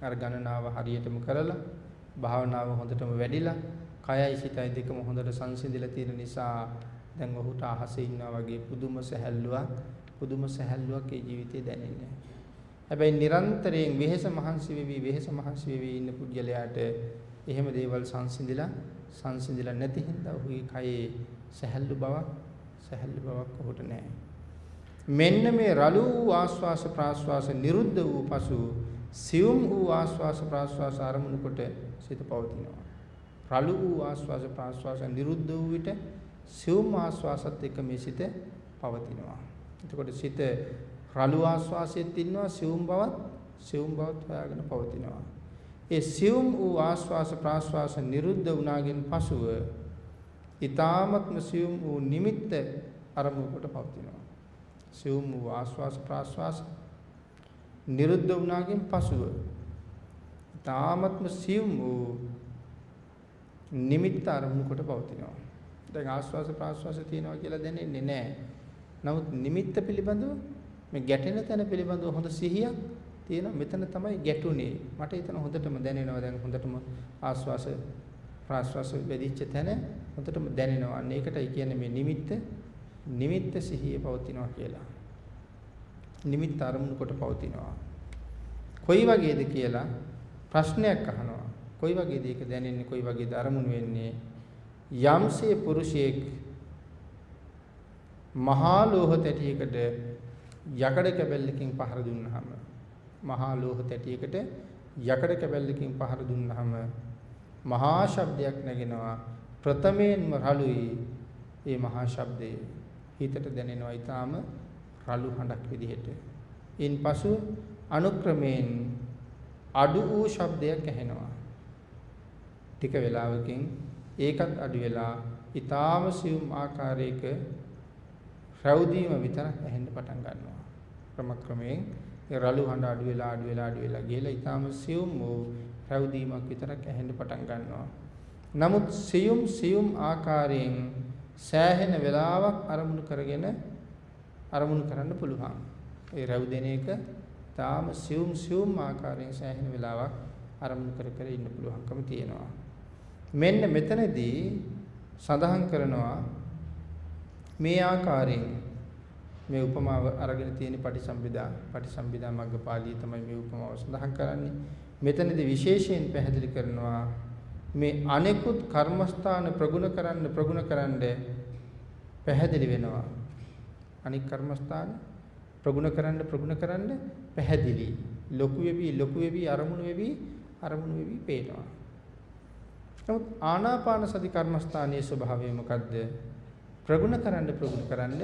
අර ගණනාව හරියටම කරලා භාවනාව හොඳටම වැඩිලා කයයි සිතයි දෙකම හොඳට සංසිඳිලා තියෙන නිසා දැන් ඔහුට අහසේ ඉන්නා වගේ පුදුම සැහැල්ලුවක් පුදුම සැහැල්ලුවක් ඒ ජීවිතේ දැනෙන්නේ. හැබැයි නිරන්තරයෙන් වෙහෙස මහන්සි වෙවි වෙහෙස මහන්සි වෙවි ඉන්න පුජ්‍යලයාට එහෙම දේවල් සංසිඳිලා සංසිඳිලා නැති හින්දා ඔහුගේ කයේ සැහැල්ලු බවක් සැහැල්ලු බවක් ඔහුට නැහැ. මෙන්න මේ රළු වූ ආස්වාස ප්‍රාස්වාස නිරුද්ධ වූ පසු සියුම් වූ ආස්වාස ප්‍රාස්වාස ආරමුණු කොට සිත පවතිනවා. රළු වූ ආස්වාස ප්‍රාස්වාස නිරුද්ධ වූ විට සියුම් ආස්වාසත් එක්ක මේ සිත පවතිනවා. එතකොට සිත රළු ආස්වාසයෙත් ඉන්නවා සියුම් බවත් සියුම් බවත් හොයාගෙන පවතිනවා. ඒ සියුම් වූ ආස්වාස ප්‍රාස්වාස නිරුද්ධ වුණාගෙන් පසුව ඊ타මත්ම සියුම් වූ නිමිත්ත අරමුණු කොට පවතිනවා. සියුම් වූ ආස්වාස ප්‍රාස්වාස නිරුද්ධ වුණාගෙන් පසුව ඊ타මත්ම සියුම් වූ නිමිත්ත අරමුණු කොට පවතිනවා. දැන් ආස්වාස ප්‍රාස්වාස තියෙනවා කියලා දැනෙන්නේ නැහැ. නමුත් නිමිත්ත පිළිබඳව මේ ගැටෙන තැන පිළිබඳව හොඳ සිහියක් තියෙනවා. මෙතන තමයි ගැටුනේ. මට එතන හොඳටම දැනෙනවා දැන් හොඳටම ආස්වාස ප්‍රාස්වාස වෙදිච්ච තැන හොඳටම දැනෙනවා. අන්න ඒකටයි කියන්නේ මේ නිමිත්ත නිමිත්ත සිහිය පවතිනවා කියලා. නිමිත්ත අරමුණු කොට පවතිනවා. කොයි වගේද කියලා ප්‍රශ්නයක් අහනවා. කොයි වගේද ඒක දැනෙන්නේ කොයි වගේද අරමුණු වෙන්නේ? යම්සේ පුරුෂයෙක් මහා ලෝහ තැටියකට යකඩ කැබැල්ලකින් පහර දුන්නාම මහා ලෝහ තැටියකට යකඩ කැබැල්ලකින් පහර දුන්නාම මහා ශබ්දයක් නැගෙනවා. ප්‍රථමයෙන්ම රළුයි ඒ මහා ශබ්දේ හිතට දැනෙනවා ඊටාම රළු හඬක් විදිහට. ඉන්පසු අනුක්‍රමයෙන් අඩු වූ ශබ්දයක් ඇහෙනවා. ටික වෙලාවකින් ඒකත් අඩු වෙලා ඊටාම සියුම් ආකාරයක රැවුදීම විතරක් ඇහෙන්න පටන් ගන්නවා. ක්‍රමක්‍රමයෙන් ඒ රළු හඬ අඩු වෙලා අඩු වෙලා අඩු වෙලා ගිහලා ඊටාම සියුම් වූ රැවුදීමක් විතරක් ඇහෙන්න පටන් ගන්නවා නමුත් සියුම් සියුම් ආකාරයෙන් සෑහෙන වෙලාවක් අරමුණු කරගෙන අරමුණු කරන්න පුළුවන්. ඒ රැවුදෙන එක තාම සියුම් සියුම් ආකාරයෙන් සෑහෙන වෙලාවක් අරමුණු කර කර ඉන්න පුළුවන්කම තියෙනවා. මෙන්න මෙතනදී සඳහන් කරනවා මේ ආකාරයෙන් මේ උපමාව අරගෙන තියෙන පටිසම්භිදා පටිසම්භිදා මග්ගපාළී තමයි මේ උපමාව සඳහන් කරන්නේ. මෙතනදී විශේෂයෙන් පැහැදිලි කරනවා මේ අනෙකුත් කර්මස්ථාන ප්‍රගුණ කරන්න ප්‍රගුණ කරන්න පැහැදිලි වෙනවා. අනික් කර්මස්ථාන ප්‍රගුණ කරන්න ප්‍රගුණ කරන්න පැහැදිලි. ලොකු වෙවි ලොකු වෙවි අරමුණු වෙවි අරමුණු වෙවි පේනවා. නමුත් ආනාපාන සති කර්මස්ථානයේ ස්වභාවය මොකද්ද? ප්‍රගුණ කරන්න ප්‍රගුණ කරන්න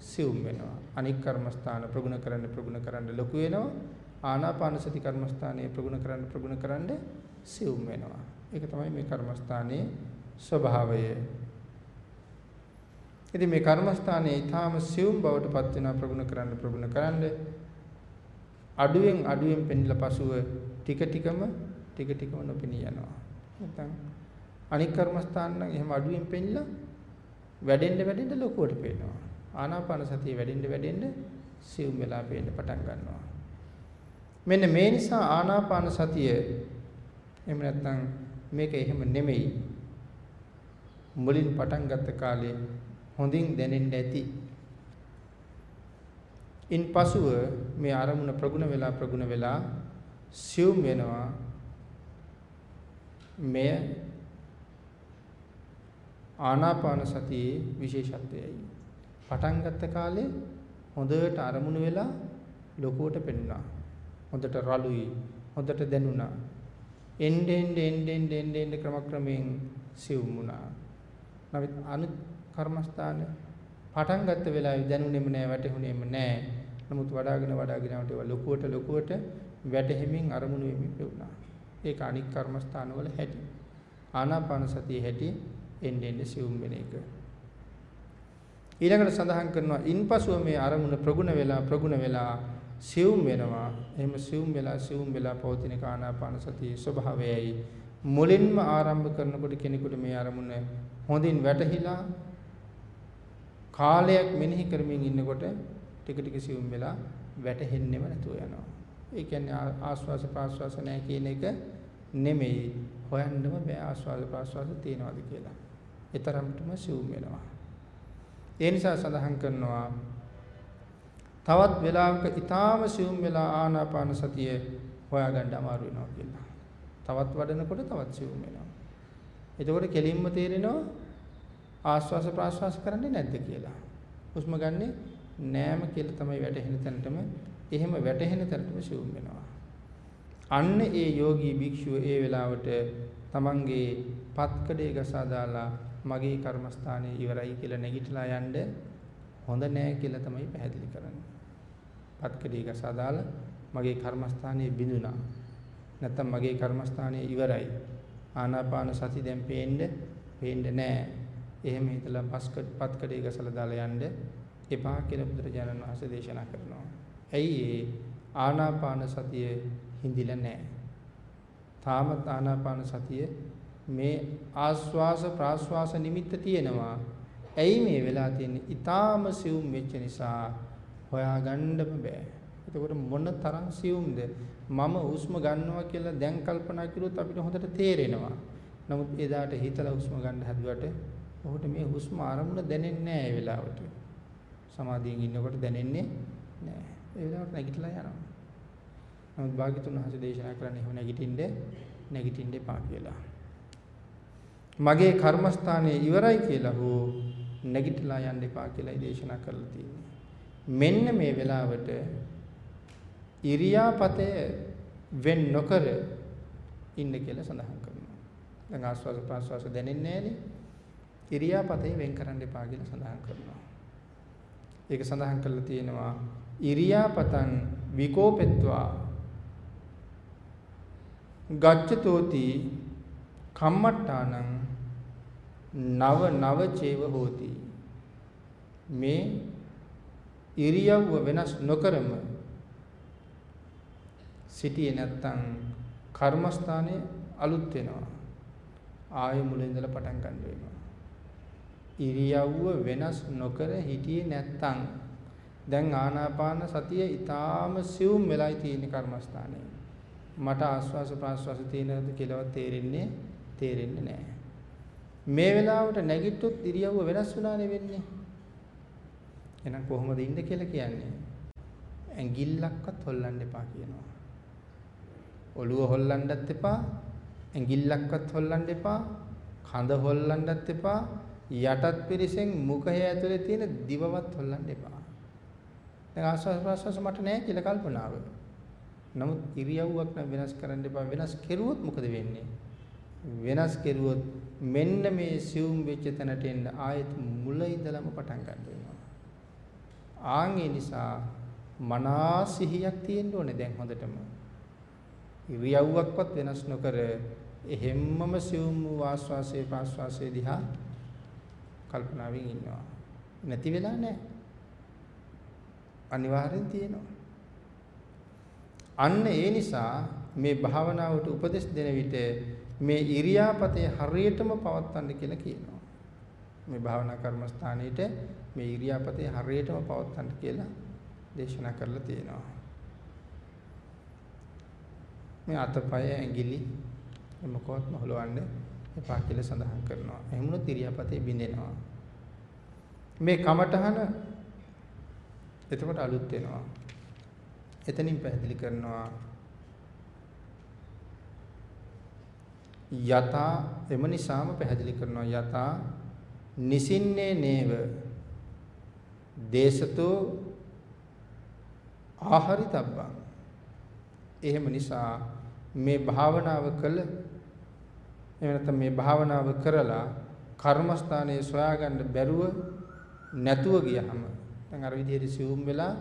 සිවුම් වෙනවා. අනික් කර්මස්ථාන ප්‍රගුණ කරන්න ප්‍රගුණ කරන්න ලොකු වෙනවා. ආනාපාන සති කර්මස්ථානයේ ප්‍රගුණ කරන්න ප්‍රගුණ කරන්න සිවුම් වෙනවා. ඒක තමයි මේ කර්මස්ථානයේ ස්වභාවය. ඉතින් මේ කර්මස්ථානයේ ඊටාම සියුම් බවට පත් වෙන ප්‍රගුණ කරන්න ප්‍රගුණ කරන්න අඩුවෙන් අඩුවෙන් පෙන්නලා පසුව ටික ටිකම ටික ටිකම නොපෙනී යනවා. නැත්නම් අනික් කර්මස්ථාන නම් එහෙම අඩුවෙන් පෙන්නලා වැඩෙන්න වැඩෙන්න ලොකුවට පේනවා. ආනාපාන සතිය වැඩෙන්න වැඩෙන්න සියුම් වෙලා පේන්න පටන් ගන්නවා. මෙන්න මේ නිසා ආනාපාන සතිය එහෙම නැත්නම් මේක එහෙම නෙමෙයි. මුලින් පටන් ගත්ත කාලේ හොඳින් දැනෙන්න ඇති. ඉන්පසුව මේ අරමුණ ප්‍රගුණ වෙලා ප්‍රගුණ වෙලා සියුම් වෙනවා. මෙය ආනාපාන සතියේ විශේෂත්වයයි. පටන් ගත්ත කාලේ හොඳට අරමුණු වෙලා ලොකුවට පෙනුණා. හොඳට රළුයි. හොඳට දැනුණා. එන්න එන්න එන්න එන්න එන්න ක්‍රමක්‍රමයෙන් සිවුම් වුණා. නමුත් අනිත් කර්මස්ථාන පටන් ගත්ත වෙලාවේ දැනුනේම නෑ වැටහුනේම නෑ. නමුත් වඩාගෙන වඩාගෙන යනකොට ඒවා ලොකුවට ලොකුවට වැටහෙමින් අරමුණු වෙමින් පෙවුණා. ඒක අනික් කර්මස්ථානවල හැටි. ආනාපාන සතියේ හැටි එන්න එන්න සිවුම් වෙන එක. ඊළඟට සඳහන් කරනවා ඉන්පසුව මේ අරමුණ ප්‍රගුණ වෙලා ප්‍රගුණ වෙලා සිවුම් වෙනවා. එහෙම සිවුම් වෙලා සිවුම් වෙලා පවතින ආනාපාන සතියේ ස්වභාවයයි මුලින්ම ආරම්භ කරනකොට කෙනෙකුට මේ අරමුණ හොඳින් වැටහිලා කාලයක් මෙනෙහි කරමින් ඉන්නකොට ටික ටික සිවුම් වෙලා වැටහෙන්නෙම නැතුව යනවා. ඒ කියන්නේ ආස්වාස ප්‍රාස්වාස නැහැ කියන එක නෙමෙයි හොයන්නම බෑ ආස්වාද ප්‍රාස්වාද තියනවාද කියලා. ඒ තරමටම සිවුම් වෙනවා. ඒ නිසා සඳහන් කරනවා තවත් වෙලාවක ඊටාම සිවුම් වෙලා ආනාපාන සතිය හොයාගන්න අමාරු වෙනවා කියලා. තවත් වඩනකොට තවත් සිවුම් වෙනවා. එතකොට කෙලින්ම තේරෙනවා ආස්වාස ප්‍රාස්වාස කරන්නේ නැද්ද කියලා. හුස්ම ගන්නෙ නෑම කියලා තමයි වැටහෙන තැනටම එහෙම වැටහෙන තැනටම සිවුම් වෙනවා. අන්න ඒ යෝගී භික්ෂුව ඒ වෙලාවට තමන්ගේ පත්කඩේ ගසා දාලා මගේ කර්මස්ථානයේ ඉවරයි කියලා නැගිටලා යන්න හොඳ නෑ කියලා තමයි පැහැදිලි කරන්නේ. පත්කඩේ ගසා දාලා මගේ කර්මස්ථානයේ බිඳුණා. නැත්තම් මගේ කර්මස්ථානයේ ඉවරයි. ආනාපාන සති දැන් පේන්නේ පේන්නේ නෑ. එහෙම හිතලා පස්කඩ පත්කඩේ ගසලා දාලා යන්න එපා කියලා බුදුරජාණන් වහන්සේ දේශනා කරනවා. ඇයි ඒ ආනාපාන සතිය හිඳිලා නැහැ. තාමත් ආනාපාන සතිය මේ ආස්වාස ප්‍රාස්වාස නිමිත්ත තියෙනවා. ඇයි මේ වෙලා තියෙන්නේ? ඊටාම සිවුම් වෙච්ච නිසා හොයාගන්නම බෑ. එතකොට මොන තරම් සියුම්ද මම හුස්ම ගන්නවා කියලා දැන් කල්පනා කළොත් අපිට හොඳට තේරෙනවා. නමුත් එදාට හිතලා හුස්ම ගන්න හැදුවට ඔහුට මේ හුස්ම ආරමුණ දැනෙන්නේ නැහැ ඒ වෙලාවට. සමාධියෙන් ඉන්නකොට දැනෙන්නේ නැහැ. ඒ වෙලාවට නැගිටලා යනවා. නමුත් භාග්‍යතුන් වහන්සේ දේශනා කරන්නේ එහෙම නැගිටින්න නැගිටින්න එපා කියලා. මගේ කර්මස්ථානයේ ඉවරයි කියලා හෝ නැගිටලා යන්න එපා කියලායි දේශනා කරලා තියෙන්නේ. මෙන්න මේ වෙලාවට ඉරියාපතය වෙන් නොකර ඉන්න කියලා සඳහන් කරනවා. දැන් ආස්වාද ප්‍රාස්වාස දැනෙන්නේ නැහැනේ. ඉරියාපතේ වෙන් කරන්න එපා කියලා සඳහන් කරනවා. ඒක සඳහන් කරලා තියෙනවා ඉරියාපතං විකෝපෙත්වා ගච්ඡතෝති කම්මට්ටානං නව නව චේව හෝති මේ ඉරියව්ව වෙනස් නොකරම සිටියේ නැත්තම් කර්මස්ථානයේ අලුත් වෙනවා ආයෙ මුලින් ඉඳලා පටන් ගන්න වෙනවා ඉරියව්ව වෙනස් නොකර හිටියේ නැත්තම් දැන් ආනාපාන සතිය ඊටාම සිවුම් වෙලයි තියෙන කර්මස්ථානයේ. මට ආස්වාස ප්‍රාස්වාස තියෙනවද කියලාවත් තේරෙන්නේ තේරෙන්නේ නැහැ. මේ වෙලාවට නැගිට්ටොත් ඉරියව්ව වෙනස් වුණානේ වෙන්නේ. එහෙනම් කොහොමද ඉන්න කියලා කියන්නේ? ඇඟිල්ලක්වත් හොල්ලන්න එපා කියනවා. ඔළුව හොල්ලන්නත් එපා, ඇඟිල්ලක්වත් හොල්ලන්න එපා, කඳ හොල්ලන්නත් එපා, යටත් පිරිසෙන් මුඛය ඇතුලේ තියෙන දිවවත් හොල්ලන්න එපා. දැන් ආස්වාද ප්‍රාස්වාස මට නෑ කියලා කල්පනාව. නමුත් ඉරියව්වක් නම් වෙනස් කරන්න එපා. වෙනස් කෙරුවොත් මොකද වෙන්නේ? වෙනස් කෙරුවොත් මෙන්න මේ සියුම් වෙච්ච තැනට එන්න ආයෙත් මුල ඉඳලම පටන් ගන්න වෙනවා. ආන් ඒ නිසා මනා සිහියක් තියෙන්න ඕනේ දැන් හොඳටම. ඉරියව්වක්වත් වෙනස් නොකර එහෙම්මම සියුම් වූ ආස්වාසේ ප්‍රාස්වාසේ දිහා කල්පනාවෙන් ඉන්නවා. නැති වෙලා නැහැ. අනිවාර්යෙන් තියෙනවා. අන්න ඒ නිසා මේ භාවනාවට උපදෙස් දෙන විට මේ ඉරියාපතේ හරියටම පවත්වන්න කියලා කියනවා. මේ භාවනා කර්මස්ථානෙට මේ ඉරියාපතේ හරියටම පවත්වන්න කියලා දේශනා කරලා තියෙනවා. මේ අතපය ඇඟිලි මොකවත්ම හොලවන්නේ එපා කියලා සඳහන් කරනවා. එහෙමුණොත් ඉරියාපතේ බිඳෙනවා. මේ කමඨහන එතකොට අලුත් වෙනවා. එතනින් පැහැදිලි කරනවා යතා එම නිසාම පැහැදිලි කරනවා. යතා නිසින්නේ නේව දේශතෝ ආහරිතබ්බං. එහෙම නිසා මේ භාවනාව කළ එහෙම නැත්නම් මේ භාවනාව කරලා කර්මස්ථානයේ සොයාගන්න බැරුව නැතුව ගියහම දැන් අර විදිහට සිවුම් වෙලා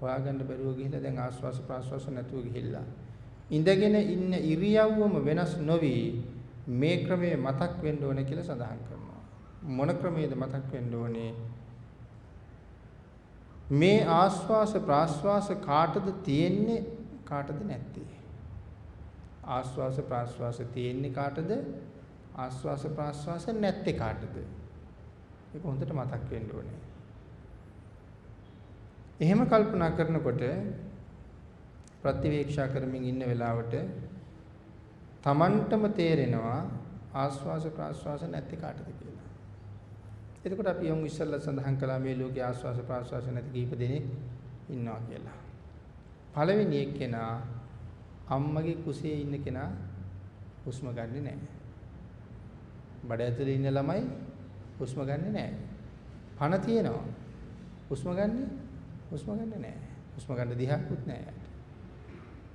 හොයාගන්න බැරුව ගිහිල්ලා දැන් ආස්වාස ප්‍රාස්වාස නැතුව ගිහිල්ලා ඉඳගෙන ඉන්න ඉරියව්වම වෙනස් නොවි මේ ක්‍රමයේ මතක් වෙන්න ඕනේ කියලා සඳහන් කරනවා. මොන ක්‍රමයේද මතක් වෙන්න ඕනේ? මේ ආස්වාස ප්‍රාස්වාස කාටද තියෙන්නේ? කාටද නැත්තේ? ආස්වාස ප්‍රාස්වාස තියෙන්නේ කාටද? ආස්වාස ප්‍රාස්වාස නැත්තේ කාටද? ඒක හොඳට මතක් වෙන්න ඕනේ. එහෙම කල්පනා කරනකොට ප්‍රතිවේක්ෂා කරමින් ඉන්න වෙලාවට Tamanටම තේරෙනවා ආස්වාස ප්‍රාස්වාස නැති කාටද කියලා. එතකොට අපි යමු ඉස්සල්ලා සඳහන් කළා මේ ලෝකේ ආස්වාස ප්‍රාස්වාස නැති කීප දෙනෙක් ඉන්නවා කියලා. පළවෙනි එක්කෙනා අම්මගේ කුසේ ඉන්න කෙනා හුස්ම ගන්නෙ නැහැ. බඩ ඇතුලේ ඉන්න ළමයි හුස්ම ගන්නෙ නැහැ. පණ තියෙනවා. හුස්ම ගන්නෙ හුස්ම ගන්නෙ නැහැ. හුස්ම ගන්න දිහාකුත් නැහැ.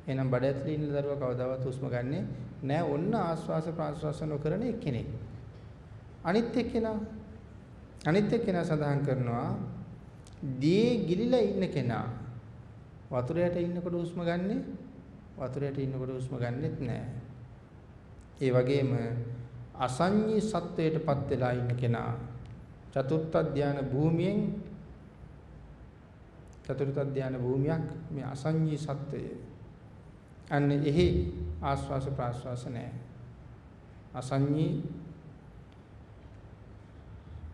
එහෙනම් බඩ ඇතුලේ ඉන්න දරුවා කවදාවත් හුස්ම ගන්නෙ නැහැ. ඔන්න ආස්වාස ප්‍රාස්වාස නොකරන එක්කෙනෙක්. අනිත් එක්කෙනා අනිත් එක්කෙනා සඳහන් කරනවා දී ගිලිලා ඉන්න කෙනා වතුරයට ඉන්නකොට හුස්ම ගන්නෙ වතුරයට ඉන්නකොට හුස්ම ගන්නෙත් නැහැ. ඒ වගේම අසඤ්ඤී සත්වයටපත් වෙලා ඉන්න කෙනා චතුර්ථ ධානය භූමියෙන් චතුර්ථ ධානය භූමියක් මේ අසඤ්ඤී සත්වය. අන්න එහි ආස්වාස ප්‍රාස්වාස නැහැ. අසඤ්ඤී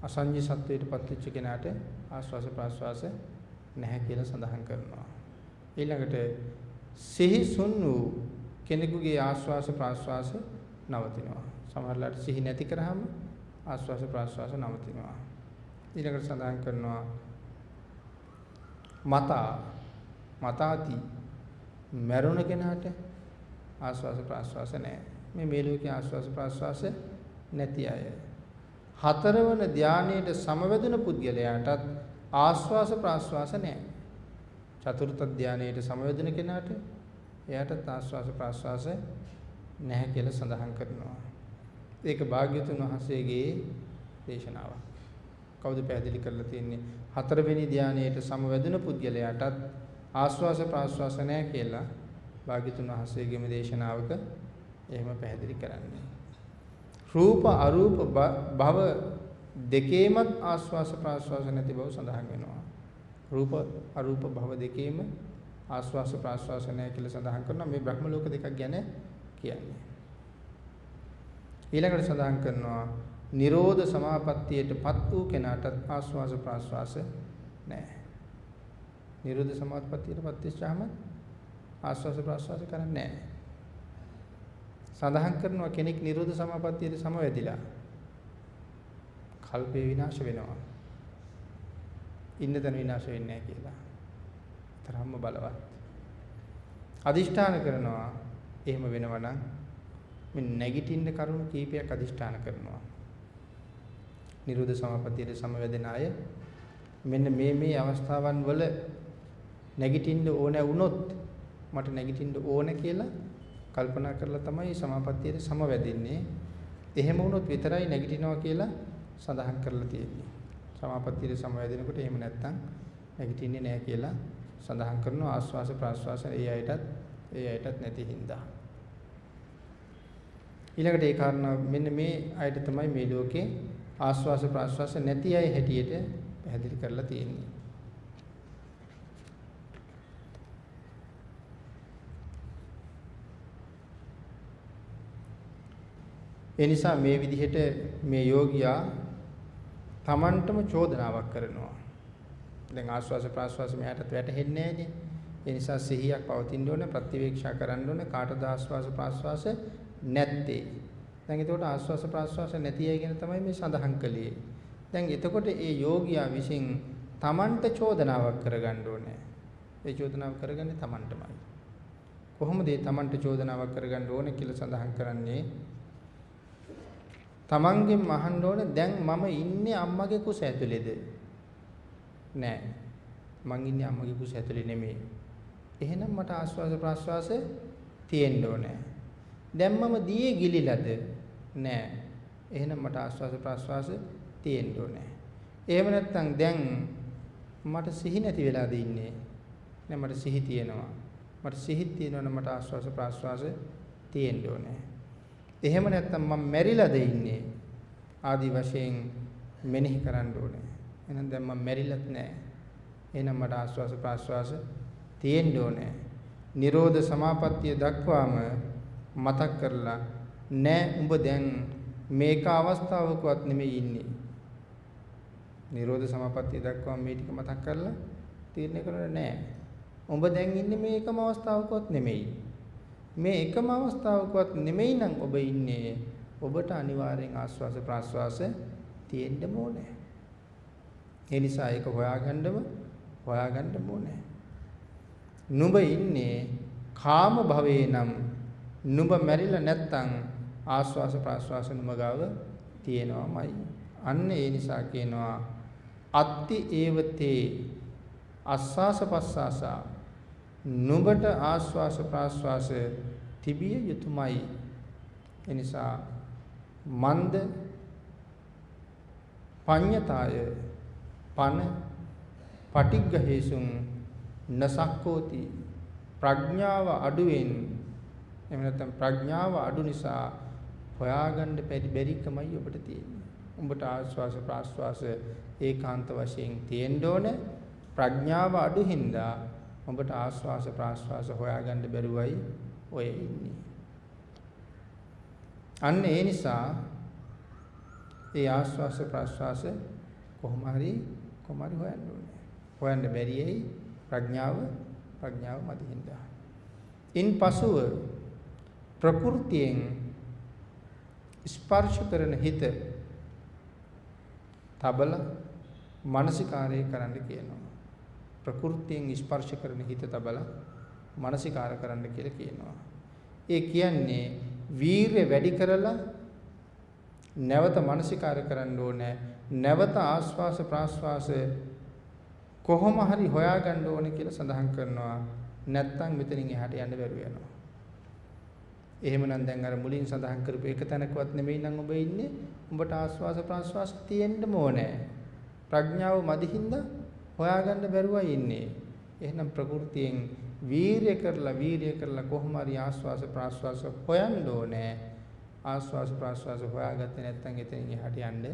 අසඤ්ඤී සත්වයටපත් වෙච්ච කෙනාට ආස්වාස ප්‍රාස්වාස නැහැ කියලා සඳහන් කරනවා. ඊළඟට සිහිසුන් වූ කෙනෙකුගේ ආස්වාස ප්‍රාස්වාස නවතිනවා. සමහරලාට සිහි නැති කරාම ආස්වාස ප්‍රාස්වාස නවතිනවා. ඊළඟට සඳහන් කරනවා මතා මතාති මරුණ කෙනාට ආස්වාස ප්‍රාස්වාස නැහැ. මේ මේ ලෝකේ ආස්වාස ප්‍රාස්වාස නැති අය. හතරවන ධානයේට සමවැදුන පුද්ගලයාටත් ආස්වාස ප්‍රාස්වාස නැහැ. චතුර්ථ ධානයේට සමවැදුන කෙනාට එයාටත් ආස්වාස ප්‍රාස්වාස නැහැ කියලා සඳහන් කරනවා. ඒක භාග්‍යතුන් වහන්සේගේ දේශනාවක්. කවුද පැහැදිලි කරලා තියෙන්නේ? හතරවෙනි ධානයේට සමවැදුන පුද්ගලයාටත් ආස්වාස ප්‍රාස්වාස නැහැ කියලා භාග්‍යතුන් වහන්සේගේම දේශනාවක එහෙම පැහැදිලි කරන්නේ. රූප අරූප භව දෙකේමත් ආස්වාස ප්‍රාස්වාස නැති බව සඳහන් වෙනවා. රූප අරූප භව දෙකේම ආස්වාස ප්‍රාස්වාස නැහැ කියලා සඳහන් කරනවා මේ බ්‍රහ්ම ලෝක දෙකක් ගැන කියන්නේ. ඊළඟට සඳහන් කරනවා නිරෝධ සමාපත්තියටපත් වූ කෙනාට ආස්වාස ප්‍රාස්වාස නැහැ. නිරෝධ සමාපත්තියටපත් වෙච්චාම ආස්වාස ප්‍රාස්වාස කරන්නේ නැහැ. සඳහන් කරනවා කෙනෙක් නිරෝධ සමාපත්තියට සමවැදිලා කල්පේ විනාශ වෙනවා. ඉන්න තැන විනාශ වෙන්නේ නැහැ කියලා. තරම්ම බලවත්. අදිෂ්ඨාන කරනවා එහෙම වෙනවා නම් මේ නැගිටින්න කරුණු කීපයක් අදිෂ්ඨාන කරනවා. නිරෝධ සමාපත්තියට සමවැදෙන අය මෙන්න මේ මේ අවස්ථාවන් වල නැගිටින්න ඕන වුණොත් මට නැගිටින්න ඕන කියලා කල්පනා කරලා තමයි සමාපත්තියට සමවැදෙන්නේ. එහෙම වුණොත් විතරයි නැගිටිනවා කියලා සඳහන් කරලා තියෙන්නේ. සමාපත්තියට සමවැදෙනකොට එහෙම නැත්තම් නැගිටින්නේ නැහැ කියලා සඳහන් කරනවා ආස්වාස ප්‍රාස්වාස ඒ අයටත් ඒ අයටත් නැති හින්දා. ඊළඟට ඒ කාරණා මෙන්න මේ අයට තමයි මේ ලෝකේ ආස්වාස ප්‍රාස්වාස නැති අය හැටියට පැහැදිලි කරලා තියෙන්නේ. ඒ නිසා මේ විදිහට මේ යෝගියා Tamanටම චෝදනාවක් කරනවා. දැන් ආස්වාස ප්‍රාස්වාස මෙහාටත් වැටෙන්නේ නැහැනේ. ඒ නිසා සිහියක් පවතින්න ඕනේ ප්‍රතිවේක්ෂා කරන්න ඕනේ කාටද ආස්වාස ප්‍රාස්වාස නැත්තේ. දැන් එතකොට ආස්වාස ප්‍රාස්වාස නැති අය ගැන තමයි මේ සඳහන් කළේ. දැන් එතකොට ඒ යෝගියා විසින් Tamanට චෝදනාවක් කරගන්න ඕනේ. ඒ චෝදනාව කරගන්නේ Tamanටමයි. කොහොමද ඒ Tamanට චෝදනාවක් කරගන්න ඕනේ කියලා සඳහන් කරන්නේ තමන්ගෙන් අහන්න ඕනේ දැන් මම ඉන්නේ අම්මගේ කුස ඇතුලේද? නෑ. මං ඉන්නේ අම්මගේ කුස ඇතුලේ නෙමෙයි. එහෙනම් මට ආස්වාස ප්‍රාස්වාස තියෙන්න ඕනේ. දැන් මම දියේ ගිලිලාද? නෑ. එහෙනම් මට ආස්වාස ප්‍රාස්වාස තියෙන්න ඕනේ. එහෙම නැත්නම් දැන් මට සිහි නැති වෙලාද ඉන්නේ? නෑ මට සිහි තියෙනවා. මට සිහි තියෙනවනම් මට ආස්වාස ප්‍රාස්වාස තියෙන්න ඕනේ. එහෙම නැත්නම් මම මැරිලාද ඉන්නේ? ආදි වශයෙන් මෙනෙහි කරන්න ඕනේ. එහෙනම් දැන් මම මැරිලත් නෑ. එහෙනම් මට ආස්වාස ප්‍රාස්වාස තියෙන්න ඕනේ. නිරෝධ සමාපත්තිය දක්වාම මතක් කරලා නෑ උඹ දැන් මේක අවස්ථාවකවත් නෙමෙයි ඉන්නේ. නිරෝධ සමාපත්තිය දක්වාම මේ ටික මතක් කරලා තීරණය කරන්න නෑ. උඹ දැන් ඉන්නේ මේ එකම අවස්ථාවකවත් නෙමෙයි. මේ එකම අවස්ථාවකවත් නෙමෙයි නම් ඔබ ඉන්නේ. ඔබට අනිවාර්යෙන් ආස්වාස ප්‍රාස්වාස තියෙන්න ඕනේ. ඒ නිසා ඒක හොයාගන්නම හොයාගන්න ඕනේ. නුඹ ඉන්නේ කාම භවේ නම් නුඹ මැරිලා නැත්තම් ආස්වාස ප්‍රාස්වාස නුඹ ගාව තියෙනවමයි. අන්න ඒ නිසා කියනවා අත්ති ඒවතේ අස්වාස පස්වාසා නුඹට ආස්වාස ප්‍රාස්වාස තිබිය යුතුයමයි. එනිසා මන්ද පඤ්ඤතාය පන පටිග්ගහේසුන් නසක්කෝති ප්‍රඥාව අඩුවෙන් එහෙම නැත්නම් ප්‍රඥාව අඩු නිසා හොයාගන්න බැරි බැරිකමයි ඔබට තියෙන්නේ. උඹට ආස්වාස ප්‍රාස්වාස ඒකාන්ත වශයෙන් තියෙන්න ඕනේ. ප්‍රඥාව අඩු හින්දා උඹට ආස්වාස ප්‍රාස්වාස හොයාගන්න බැරුවයි ඔය ඉන්නේ. අන්න ඒ නිසා ඒ ආස්වාස ප්‍රාස්වාස කොහොම හරි කොහොම හරි හොයන්න ඕනේ. හොයන්න බැරියයි ප්‍රඥාව ප්‍රඥාව මදි හින්දා. ඉන් පසුව ප්‍රകൃතියෙන් ස්පර්ශ කරන හිත තබල මානසිකාරය කරන්න කියනවා. ප්‍රകൃතියෙන් ස්පර්ශ කරන හිත තබල මානසිකාර කරන්න කියලා කියනවා. ඒ කියන්නේ වීරය වැඩි කරලා නැවත මානසිකාර කරන්න ඕනේ. නැවත ආස්වාස ප්‍රාස්වාස කොහොම හරි හොයාගන්න ඕනේ කියලා සඳහන් කරනවා. නැත්තම් මෙතනින් එහාට යන්න බැරුව යනවා. එහෙමනම් දැන් අර මුලින් සඳහන් කරපු එක තැනකවත් නෙමෙයි නම් ඔබ ඉන්නේ. උඹට ආස්වාස ප්‍රාස්වාස තියෙන්නම ඕනේ. ප්‍රඥාව මදිහින්ද හොයාගන්න බැරුවයි ඉන්නේ. එහෙනම් ප්‍රകൃතියෙන් වීරිය කරලා වීරිය කරලා කොහොම හරි ආස්වාස ප්‍රාස්වාස හොයන්න ඕනේ. ආස්වාස ප්‍රාස්වාස හොයාගත්තේ නැත්නම් එතනින් එහාට යන්න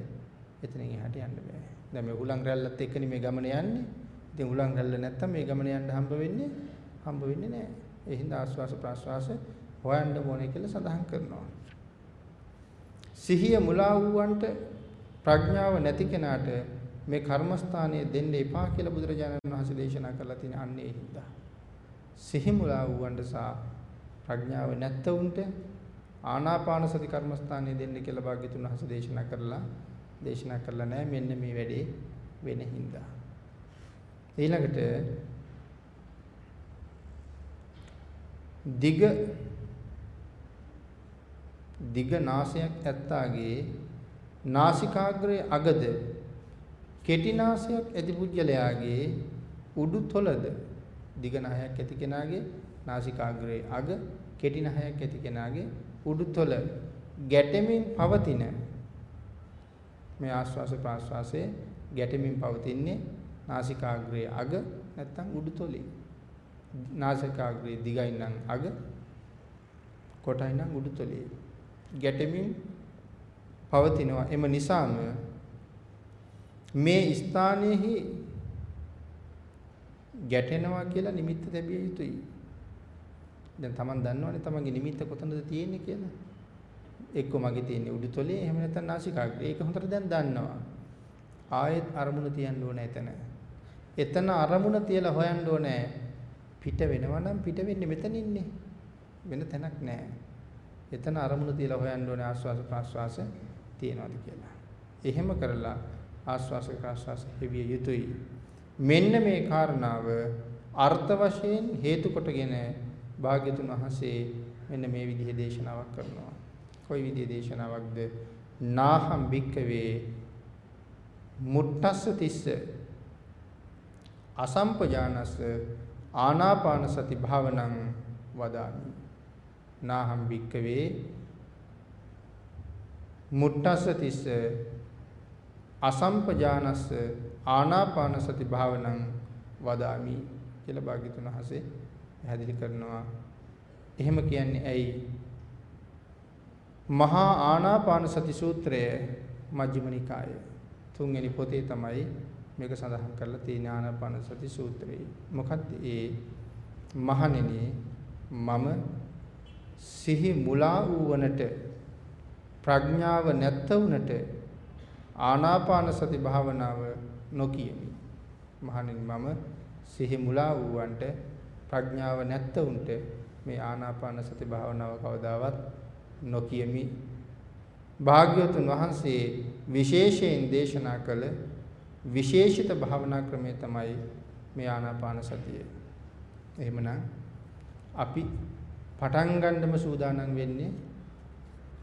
එතනින් එහාට යන්න බෑ. දැන් මේ උලං රැල්ලත් එක්කනේ මේ ගමන යන්නේ. ඉතින් උලං රැල්ල නැත්තම් මේ ගමන යන්න හම්බ වෙන්නේ හම්බ වෙන්නේ නෑ. ඒ හින්දා ආස්වාස ප්‍රාස්වාස හොයන්න ඕනේ කියලා සඳහන් කරනවා. සිහිය මුලා වූවන්ට ප්‍රඥාව නැති කෙනාට මේ කර්මස්ථානයේ දෙන්න එපා කියලා බුදුරජාණන් වහන්සේ දේශනා කරලා තියෙන අන්නේ හින්දා. සිහි මුලා වූවන්ට සහ ප්‍රඥාව නැත්තවුන්ට ආනාපාන සති කර්මස්ථානයේ දෙන්න කියලා භාග්‍යතුන් වහන්සේ දේශනා කරලා දේශනා කරලා නැහැ මෙන්න මේ වැඩේ වෙන හින්දා. ඊළඟට දිග දිග නාසයක් ඇත්තාගේ නාසිකාග්‍රයේ අගද කෙටි නාසයක් ඇති පුජ්‍යලයාගේ උඩු තොලද දිග නහයක් ඇති කෙනාගේ නාසිකාග්‍රයේ අග කෙටි නහයක් ඇති කෙනාගේ උඩු තොල ගැටෙමින් පවතින මේ ආශ්වාස ප්‍රාශ්වාසයේ ගැටෙමින් පවතින්නේ නාසිකාග්‍රයේ අග නැත්තම් උඩුතොලේ. නාසිකාග්‍රයේ දිගයි නම් අග කොටයි නම් උඩුතොලේ. ගැටෙමින් පවතිනවා. එම නිසාම මේ ස්ථානයේහි ගැටෙනවා කියලා නිමිත්ත ලැබිය යුතුයි. දැන් Taman දන්නවනේ Tamanගේ නිමිත්ත කොතනද තියෙන්නේ කියලා. එක්ක මගේ තියෙන්නේ උඩුතොලේ එහෙම නැත්නම් නාසිකාග්‍රේ. ඒක හොඳට දැන් දන්නවා. ආයෙත් අරමුණ තියන්න ඕනේ එතන. එතන අරමුණ තියලා හොයන්න ඕනේ. පිට වෙනවා නම් පිට වෙන්නේ මෙතන ඉන්නේ. වෙන තැනක් නැහැ. එතන අරමුණ තියලා හොයන්න ඕනේ ආස්වාස ප්‍රාස්වාස තියනවාද කියලා. එහෙම කරලා ආස්වාස ප්‍රාස්වාස හෙවිය යුතුයි. මෙන්න මේ කාරණාව අර්ථ වශයෙන් හේතු කොටගෙන භාග්‍යතුන් වහන්සේ මෙන්න මේ විදිහේ දේශනාවක් කරනවා. කොයි විදිහේ දේශනාවක්ද? නාහම් භික්කවේ මුට්ටස්ස තිස්ස අසම්පජානස්ස ආනාපාන සති භාවනං වදාමි නාහම් භික්කවේ මුට්ටස්ස තිස්ස අසම්පජානස්ස ආනාපාන සති භාවනං වදාමි කියලා භාග්‍යතුන් හසේ පැහැදිලි කරනවා. එහෙම කියන්නේ ඇයි? මහා ආනාපාන සති සූත්‍රය මජ්ක්‍ධිම නිකායේ තුන්වෙනි පොතේ තමයි මේක සඳහන් කරලා තියෙන ආනාපාන සති සූත්‍රය. මොකක්ද ඒ මහණෙනි මම සිහි මුලා වූවනට ප්‍රඥාව නැත්ත වුනට ආනාපාන සති භාවනාව නොකියමි. මහණෙනි මම සිහි මුලා වූවන්ට ප්‍රඥාව නැත්ත උන්ට මේ ආනාපාන සති භාවනාව කවදාවත් නොකියමි. භාග්‍යවතුන් වහන්සේ විශේෂයෙන් දේශනා කළ විශේෂිත භාවනා ක්‍රමය තමයි මේ ආනාපාන සතිය. එහෙමනම් අපි පටන් ගන්නම සූදානම් වෙන්නේ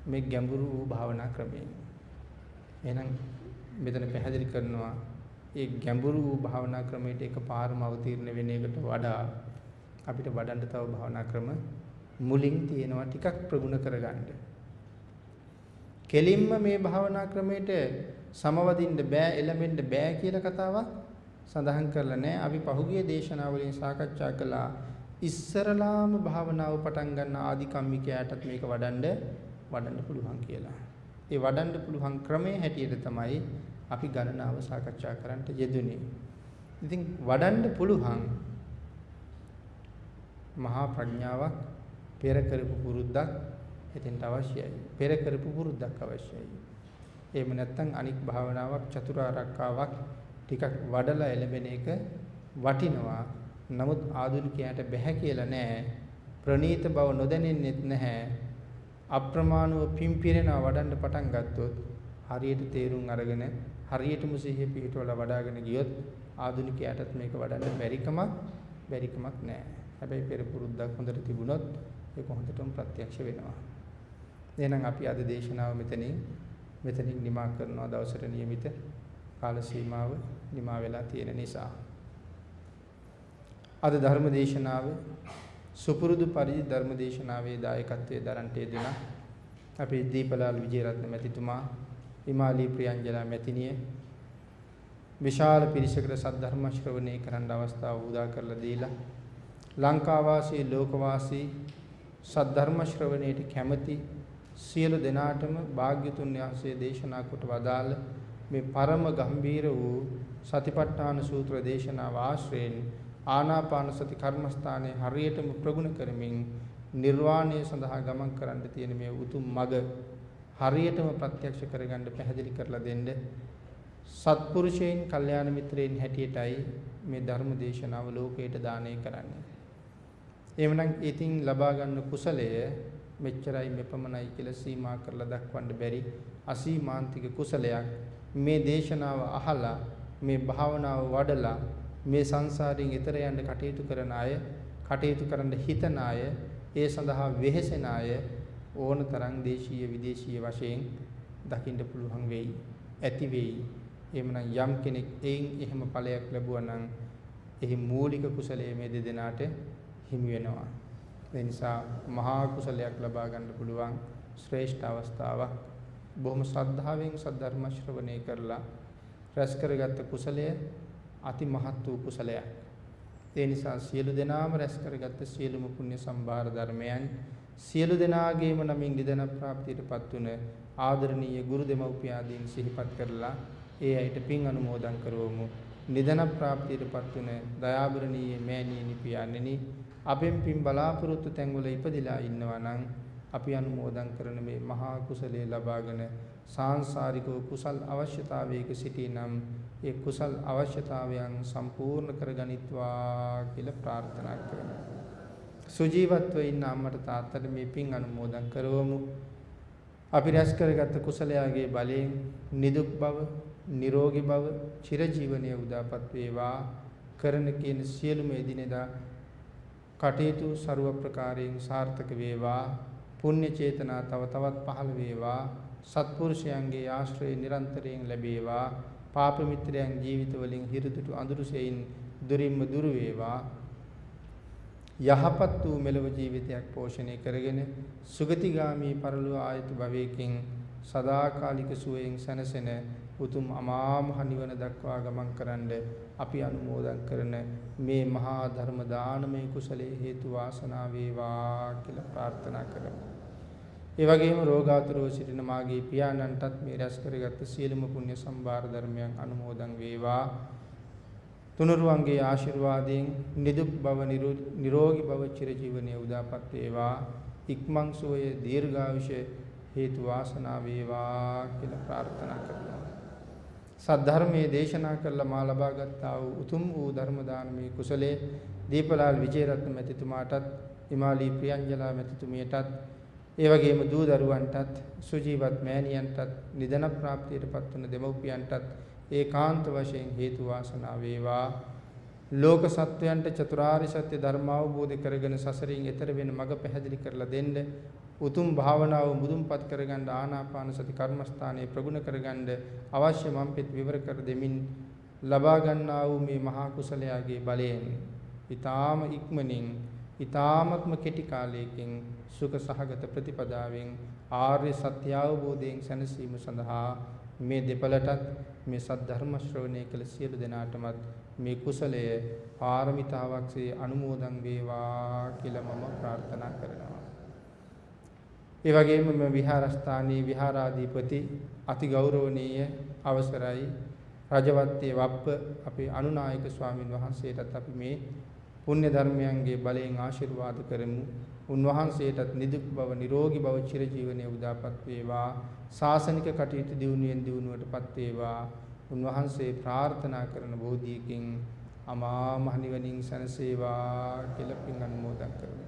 මේ ගැඹුරු වූ භාවනා ක්‍රමයෙන්. එහෙනම් මෙතන පැහැදිලි කරනවා ඒ ගැඹුරු වූ භාවනා ක්‍රමයට එකපාරම අවතීර්ණ වෙන එකට වඩා අපිට වඩන්න තව භාවනා ක්‍රම මුලින් තියෙනවා ටිකක් ප්‍රගුණ කරගන්න. කෙලින්ම මේ භාවනා ක්‍රමයට සමවදින්න බෑ එළඹෙන්න බෑ කියලා කතාවක් සඳහන් කරලා නැහැ. අපි පහුගිය දේශනාවලින් සාකච්ඡා කළා ඉස්සරලාම භාවනාව පටන් ගන්න ආදි කම්මිකයාටත් මේක වඩන්න වඩන්න පුළුවන් කියලා. ඒ වඩන්න පුළුවන් ක්‍රමයේ හැටියට තමයි අපි ගණනාව සාකච්ඡා කරන්න යෙදුනේ. ඉතින් වඩන්න පුළුවන් මහා ප්‍රඥාවක් පෙර කරපු පුරුද්දක් එතෙන්ට අවශ්‍යයි. පෙර කරපු පුරුද්දක් අවශ්‍යයි. එහෙම නැත්නම් අනික් භාවනාවක් චතුරාර්යකාවක් ටිකක් වඩලා එළඹෙන එක වටිනවා. නමුත් ආධුනිකයාට බැහැ කියලා නෑ. ප්‍රනීත බව නොදැනෙන්නෙත් නැහැ. අප්‍රමාණව පිම්පිරෙනවා වඩන්න පටන් ගත්තොත් හරියට තේරුම් අරගෙන හරියටම සිහිය පිහිටවලා වඩාගෙන ගියොත් ආධුනිකයාටත් මේක වඩන්න බැරිකමක් බැරිකමක් නෑ. හැබැයි පෙර පුරුද්දක් හොඳට තිබුණොත් ඒක හොඳටම ප්‍රත්‍යක්ෂ වෙනවා. එහෙනම් අපි අද දේශනාව මෙතනින් මෙතනින් නිමා කරනවා දවසට નિયમિત කාල සීමාව නිමා වෙලා තියෙන නිසා. අද ධර්ම දේශනාව සුපුරුදු පරිදි ධර්ම දේශනාවේ දායකත්වයේ දරන්ට යෙදුණ අපේ දීපලාල් විජේරත්න මැතිතුමා විමාලී ප්‍රියංජලා මැතිණිය විශාල පිරිසකට සද්ධර්ම ශ්‍රවණය කරන්න අවස්ථාව උදා කරලා දීලා ලංකාවාසී ලෝකවාසී සද්ධර්ම ශ්‍රවණයට කැමති සියලු දෙනාටම භාග්‍යතුන් වහන්සේ දේශනා කොට වදාළ මේ පරම ගම්බීර වූ සතිපට්ඨාන සූත්‍ර දේශනාව ආශ්‍රයෙන් ආනාපාන සති කර්මස්ථානයේ හරියටම ප්‍රගුණ කරමින් නිර්වාණය සඳහා ගමන් කරන්න තියෙන මේ උතුම් මඟ හරියටම ප්‍රත්‍යක්ෂ කරගන්න පැහැදිලි කරලා දෙන්න සත්පුරුෂයන්, කල්යාණ මිත්‍රයන් හැටියටයි මේ ධර්ම දේශනාව ලෝකයට දානය කරන්නේ. එhmenan ඉතින් ලබා ගන්න කුසලය මෙච්චරයි මෙපමණයි කියලා සීමා කරලා දක්වන්න බැරි අසීමාන්තික කුසලයක් මේ දේශනාව අහලා මේ භාවනාව වඩලා මේ සංසාරයෙන් එතර යන්න කටයුතු කරන අය කටයුතු කරන්න හිතන අය ඒ සඳහා වෙහෙසෙන අය ඕන තරම් දේශීය විදේශීය වශයෙන් දකින්න පුළුවන් වෙයි ඇති වෙයි එහෙමනම් යම් කෙනෙක් එයින් එහෙම ඵලයක් ලැබුවා නම් එහි මූලික කුසලයේ මේ දෙදෙනාට හිමි වෙනවා. ඒ නිසා මහා කුසලයක් ලබා ගන්න පුළුවන් ශ්‍රේෂ්ඨ අවස්ථාවක්. බොහොම ශ්‍රද්ධාවෙන් සද්ධර්ම ශ්‍රවණය කරලා රැස් කරගත්ත කුසලය අති මහත් වූ කුසලයක්. ඒ නිසා සියලු දෙනාම රැස් කරගත්ත සියලුම පුණ්‍ය සම්භාර ධර්මයන් සියලු දෙනාගේම නමින් නිදන ප්‍රාප්තියටපත් වුණ ආදරණීය ගුරු දෙමව්පියාදීන් සිහිපත් කරලා ඒ අයට පින් අනුමෝදන් කරවමු. නිදන ප්‍රාප්තියටපත් වුණ දයාබරණීය මෑණියනි පියාණෙනි අපෙන් පින් බලාපොරොත්තු තැන්වල ඉපදිලා ඉන්නවා නම් අපි අනුමෝදන් කරන මේ මහා කුසලයේ ලබාගෙන සාංශාරික කුසල් අවශ්‍යතාවයක සිටිනම් ඒ කුසල් අවශ්‍යතාවයන් සම්පූර්ණ කරගනිත්වා කියලා ප්‍රාර්ථනා කරනවා. සුජීවත්ව ඉන්න අම්මට තාත්තට මේ පින් අනුමෝදන් කරවමු. අපි රැස් කරගත්ත කුසලයාගේ බලයෙන් නිදුක් බව, නිරෝගී බව, චිරජීවනයේ උදාපත් වේවා. කරන කියන සියලුම එදිනෙදා කටයුතු ਸਰව ප්‍රකාරයෙන් සාර්ථක වේවා. පුණ්‍ය චේතනා තව තවත් පහළ වේවා. සත්පුරුෂයන්ගේ ආශ්‍රය නිරන්තරයෙන් ලැබේවා. පාප මිත්‍රයන් ජීවිත වලින් හිරිදුටු අඳුරුසෙයින් දුරින්ම දුරු වේවා. යහපත් වූ මෙලව ජීවිතයක් පෝෂණය කරගෙන සුගතිගාමී පරලෝ ආයත භවයකින් සදාකාලික සුවයෙන් සැනසෙන උතුම් අමා මහ නිවන දක්වා ගමන් කරන්න අපි අනුමෝදන් කරන මේ මහා ධර්ම දානමය කුසලයේ හේතු වාසනා වේවා කියලා ප්‍රාර්ථනා කරමු. ඒ වගේම රෝගාතුරව සිටින මාගේ පියාණන්ටත් මේ රැස් කරගත් සියලුම පුණ්‍ය සම්භාර ධර්මයන් අනුමෝදන් වේවා. තුනුරුවන්ගේ ආශිර්වාදයෙන් නිදුක් බව නිරෝගී බව චිරජීවනයේ උදාපත් වේවා. ඉක්මන් සෝය දීර්ඝායුෂ හේතු වාසනා වේවා කියලා ප්‍රාර්ථනා කරනවා. සද්ධර්මයේ දේශනා කළ මා ලබා ගත්තා වූ උතුම් වූ ධර්ම දානමේ කුසලයේ දීපලාල් විජේරත්න මැතිතුමාටත් හිමාලි ප්‍රියංජලා මැතිතුමියටත් ඒ වගේම දූ දරුවන්ටත් සුජීවත් මෑණියන්ටත් නිදන ප්‍රාප්තියටපත් වන දෙමව්පියන්ටත් ඒකාන්ත වශයෙන් හේතු වාසනා වේවා. ලෝක සත්වයන්ට චතුරාර්ය සත්‍ය ධර්ම අවබෝධ කරගෙන සසරින් එතර වෙන මඟ පැහැදිලි කරලා දෙන්න. උතුම් භාවනාව මුදුන්පත් කරගන්න ආනාපාන සති කර්මස්ථානයේ ප්‍රගුණ කරගන්න අවශ්‍ය මම්පෙත් විවර කර දෙමින් ලබා ගන්නා වූ මේ මහා කුසලයාගේ බලයෙන් ඊ타ම ඉක්මනින් ඊ타මත්ම කෙටි කාලයකින් සුඛ සහගත ප්‍රතිපදාවෙන් ආර්ය සත්‍ය අවබෝධයෙන් සැනසීම සඳහා මේ දෙපළටත් මේ සද්ධර්ම ශ්‍රවණය කළ සියලු දෙනාටමත් මේ කුසලය පාරමිතාවක්සේ අනුමෝදන් වේවා කියලා මම ප්‍රාර්ථනා කරනවා. ඒ වගේම මේ විහාරස්ථානයේ විහාරාධිපති අති ගෞරවනීය අවසරයි රජවත්තේ වප්ප අපේ අනුනායක ස්වාමින් වහන්සේටත් අපි මේ පුණ්‍ය ධර්මයන්ගේ බලයෙන් ආශිර්වාද කරමු. උන්වහන්සේටත් නිදුක් බව නිරෝගී බව චිරජීවනයේ උදාපත් වේවා. සාසනික කටයුතු දියුණුවෙන් දියුණුවටපත් වේවා. උන්වහන්සේ ප්‍රාර්ථනා කරන බෝධියකින් අමා මහ නිවනින් සැනසේවා කියලා පින් අනුමෝදන් කරමු.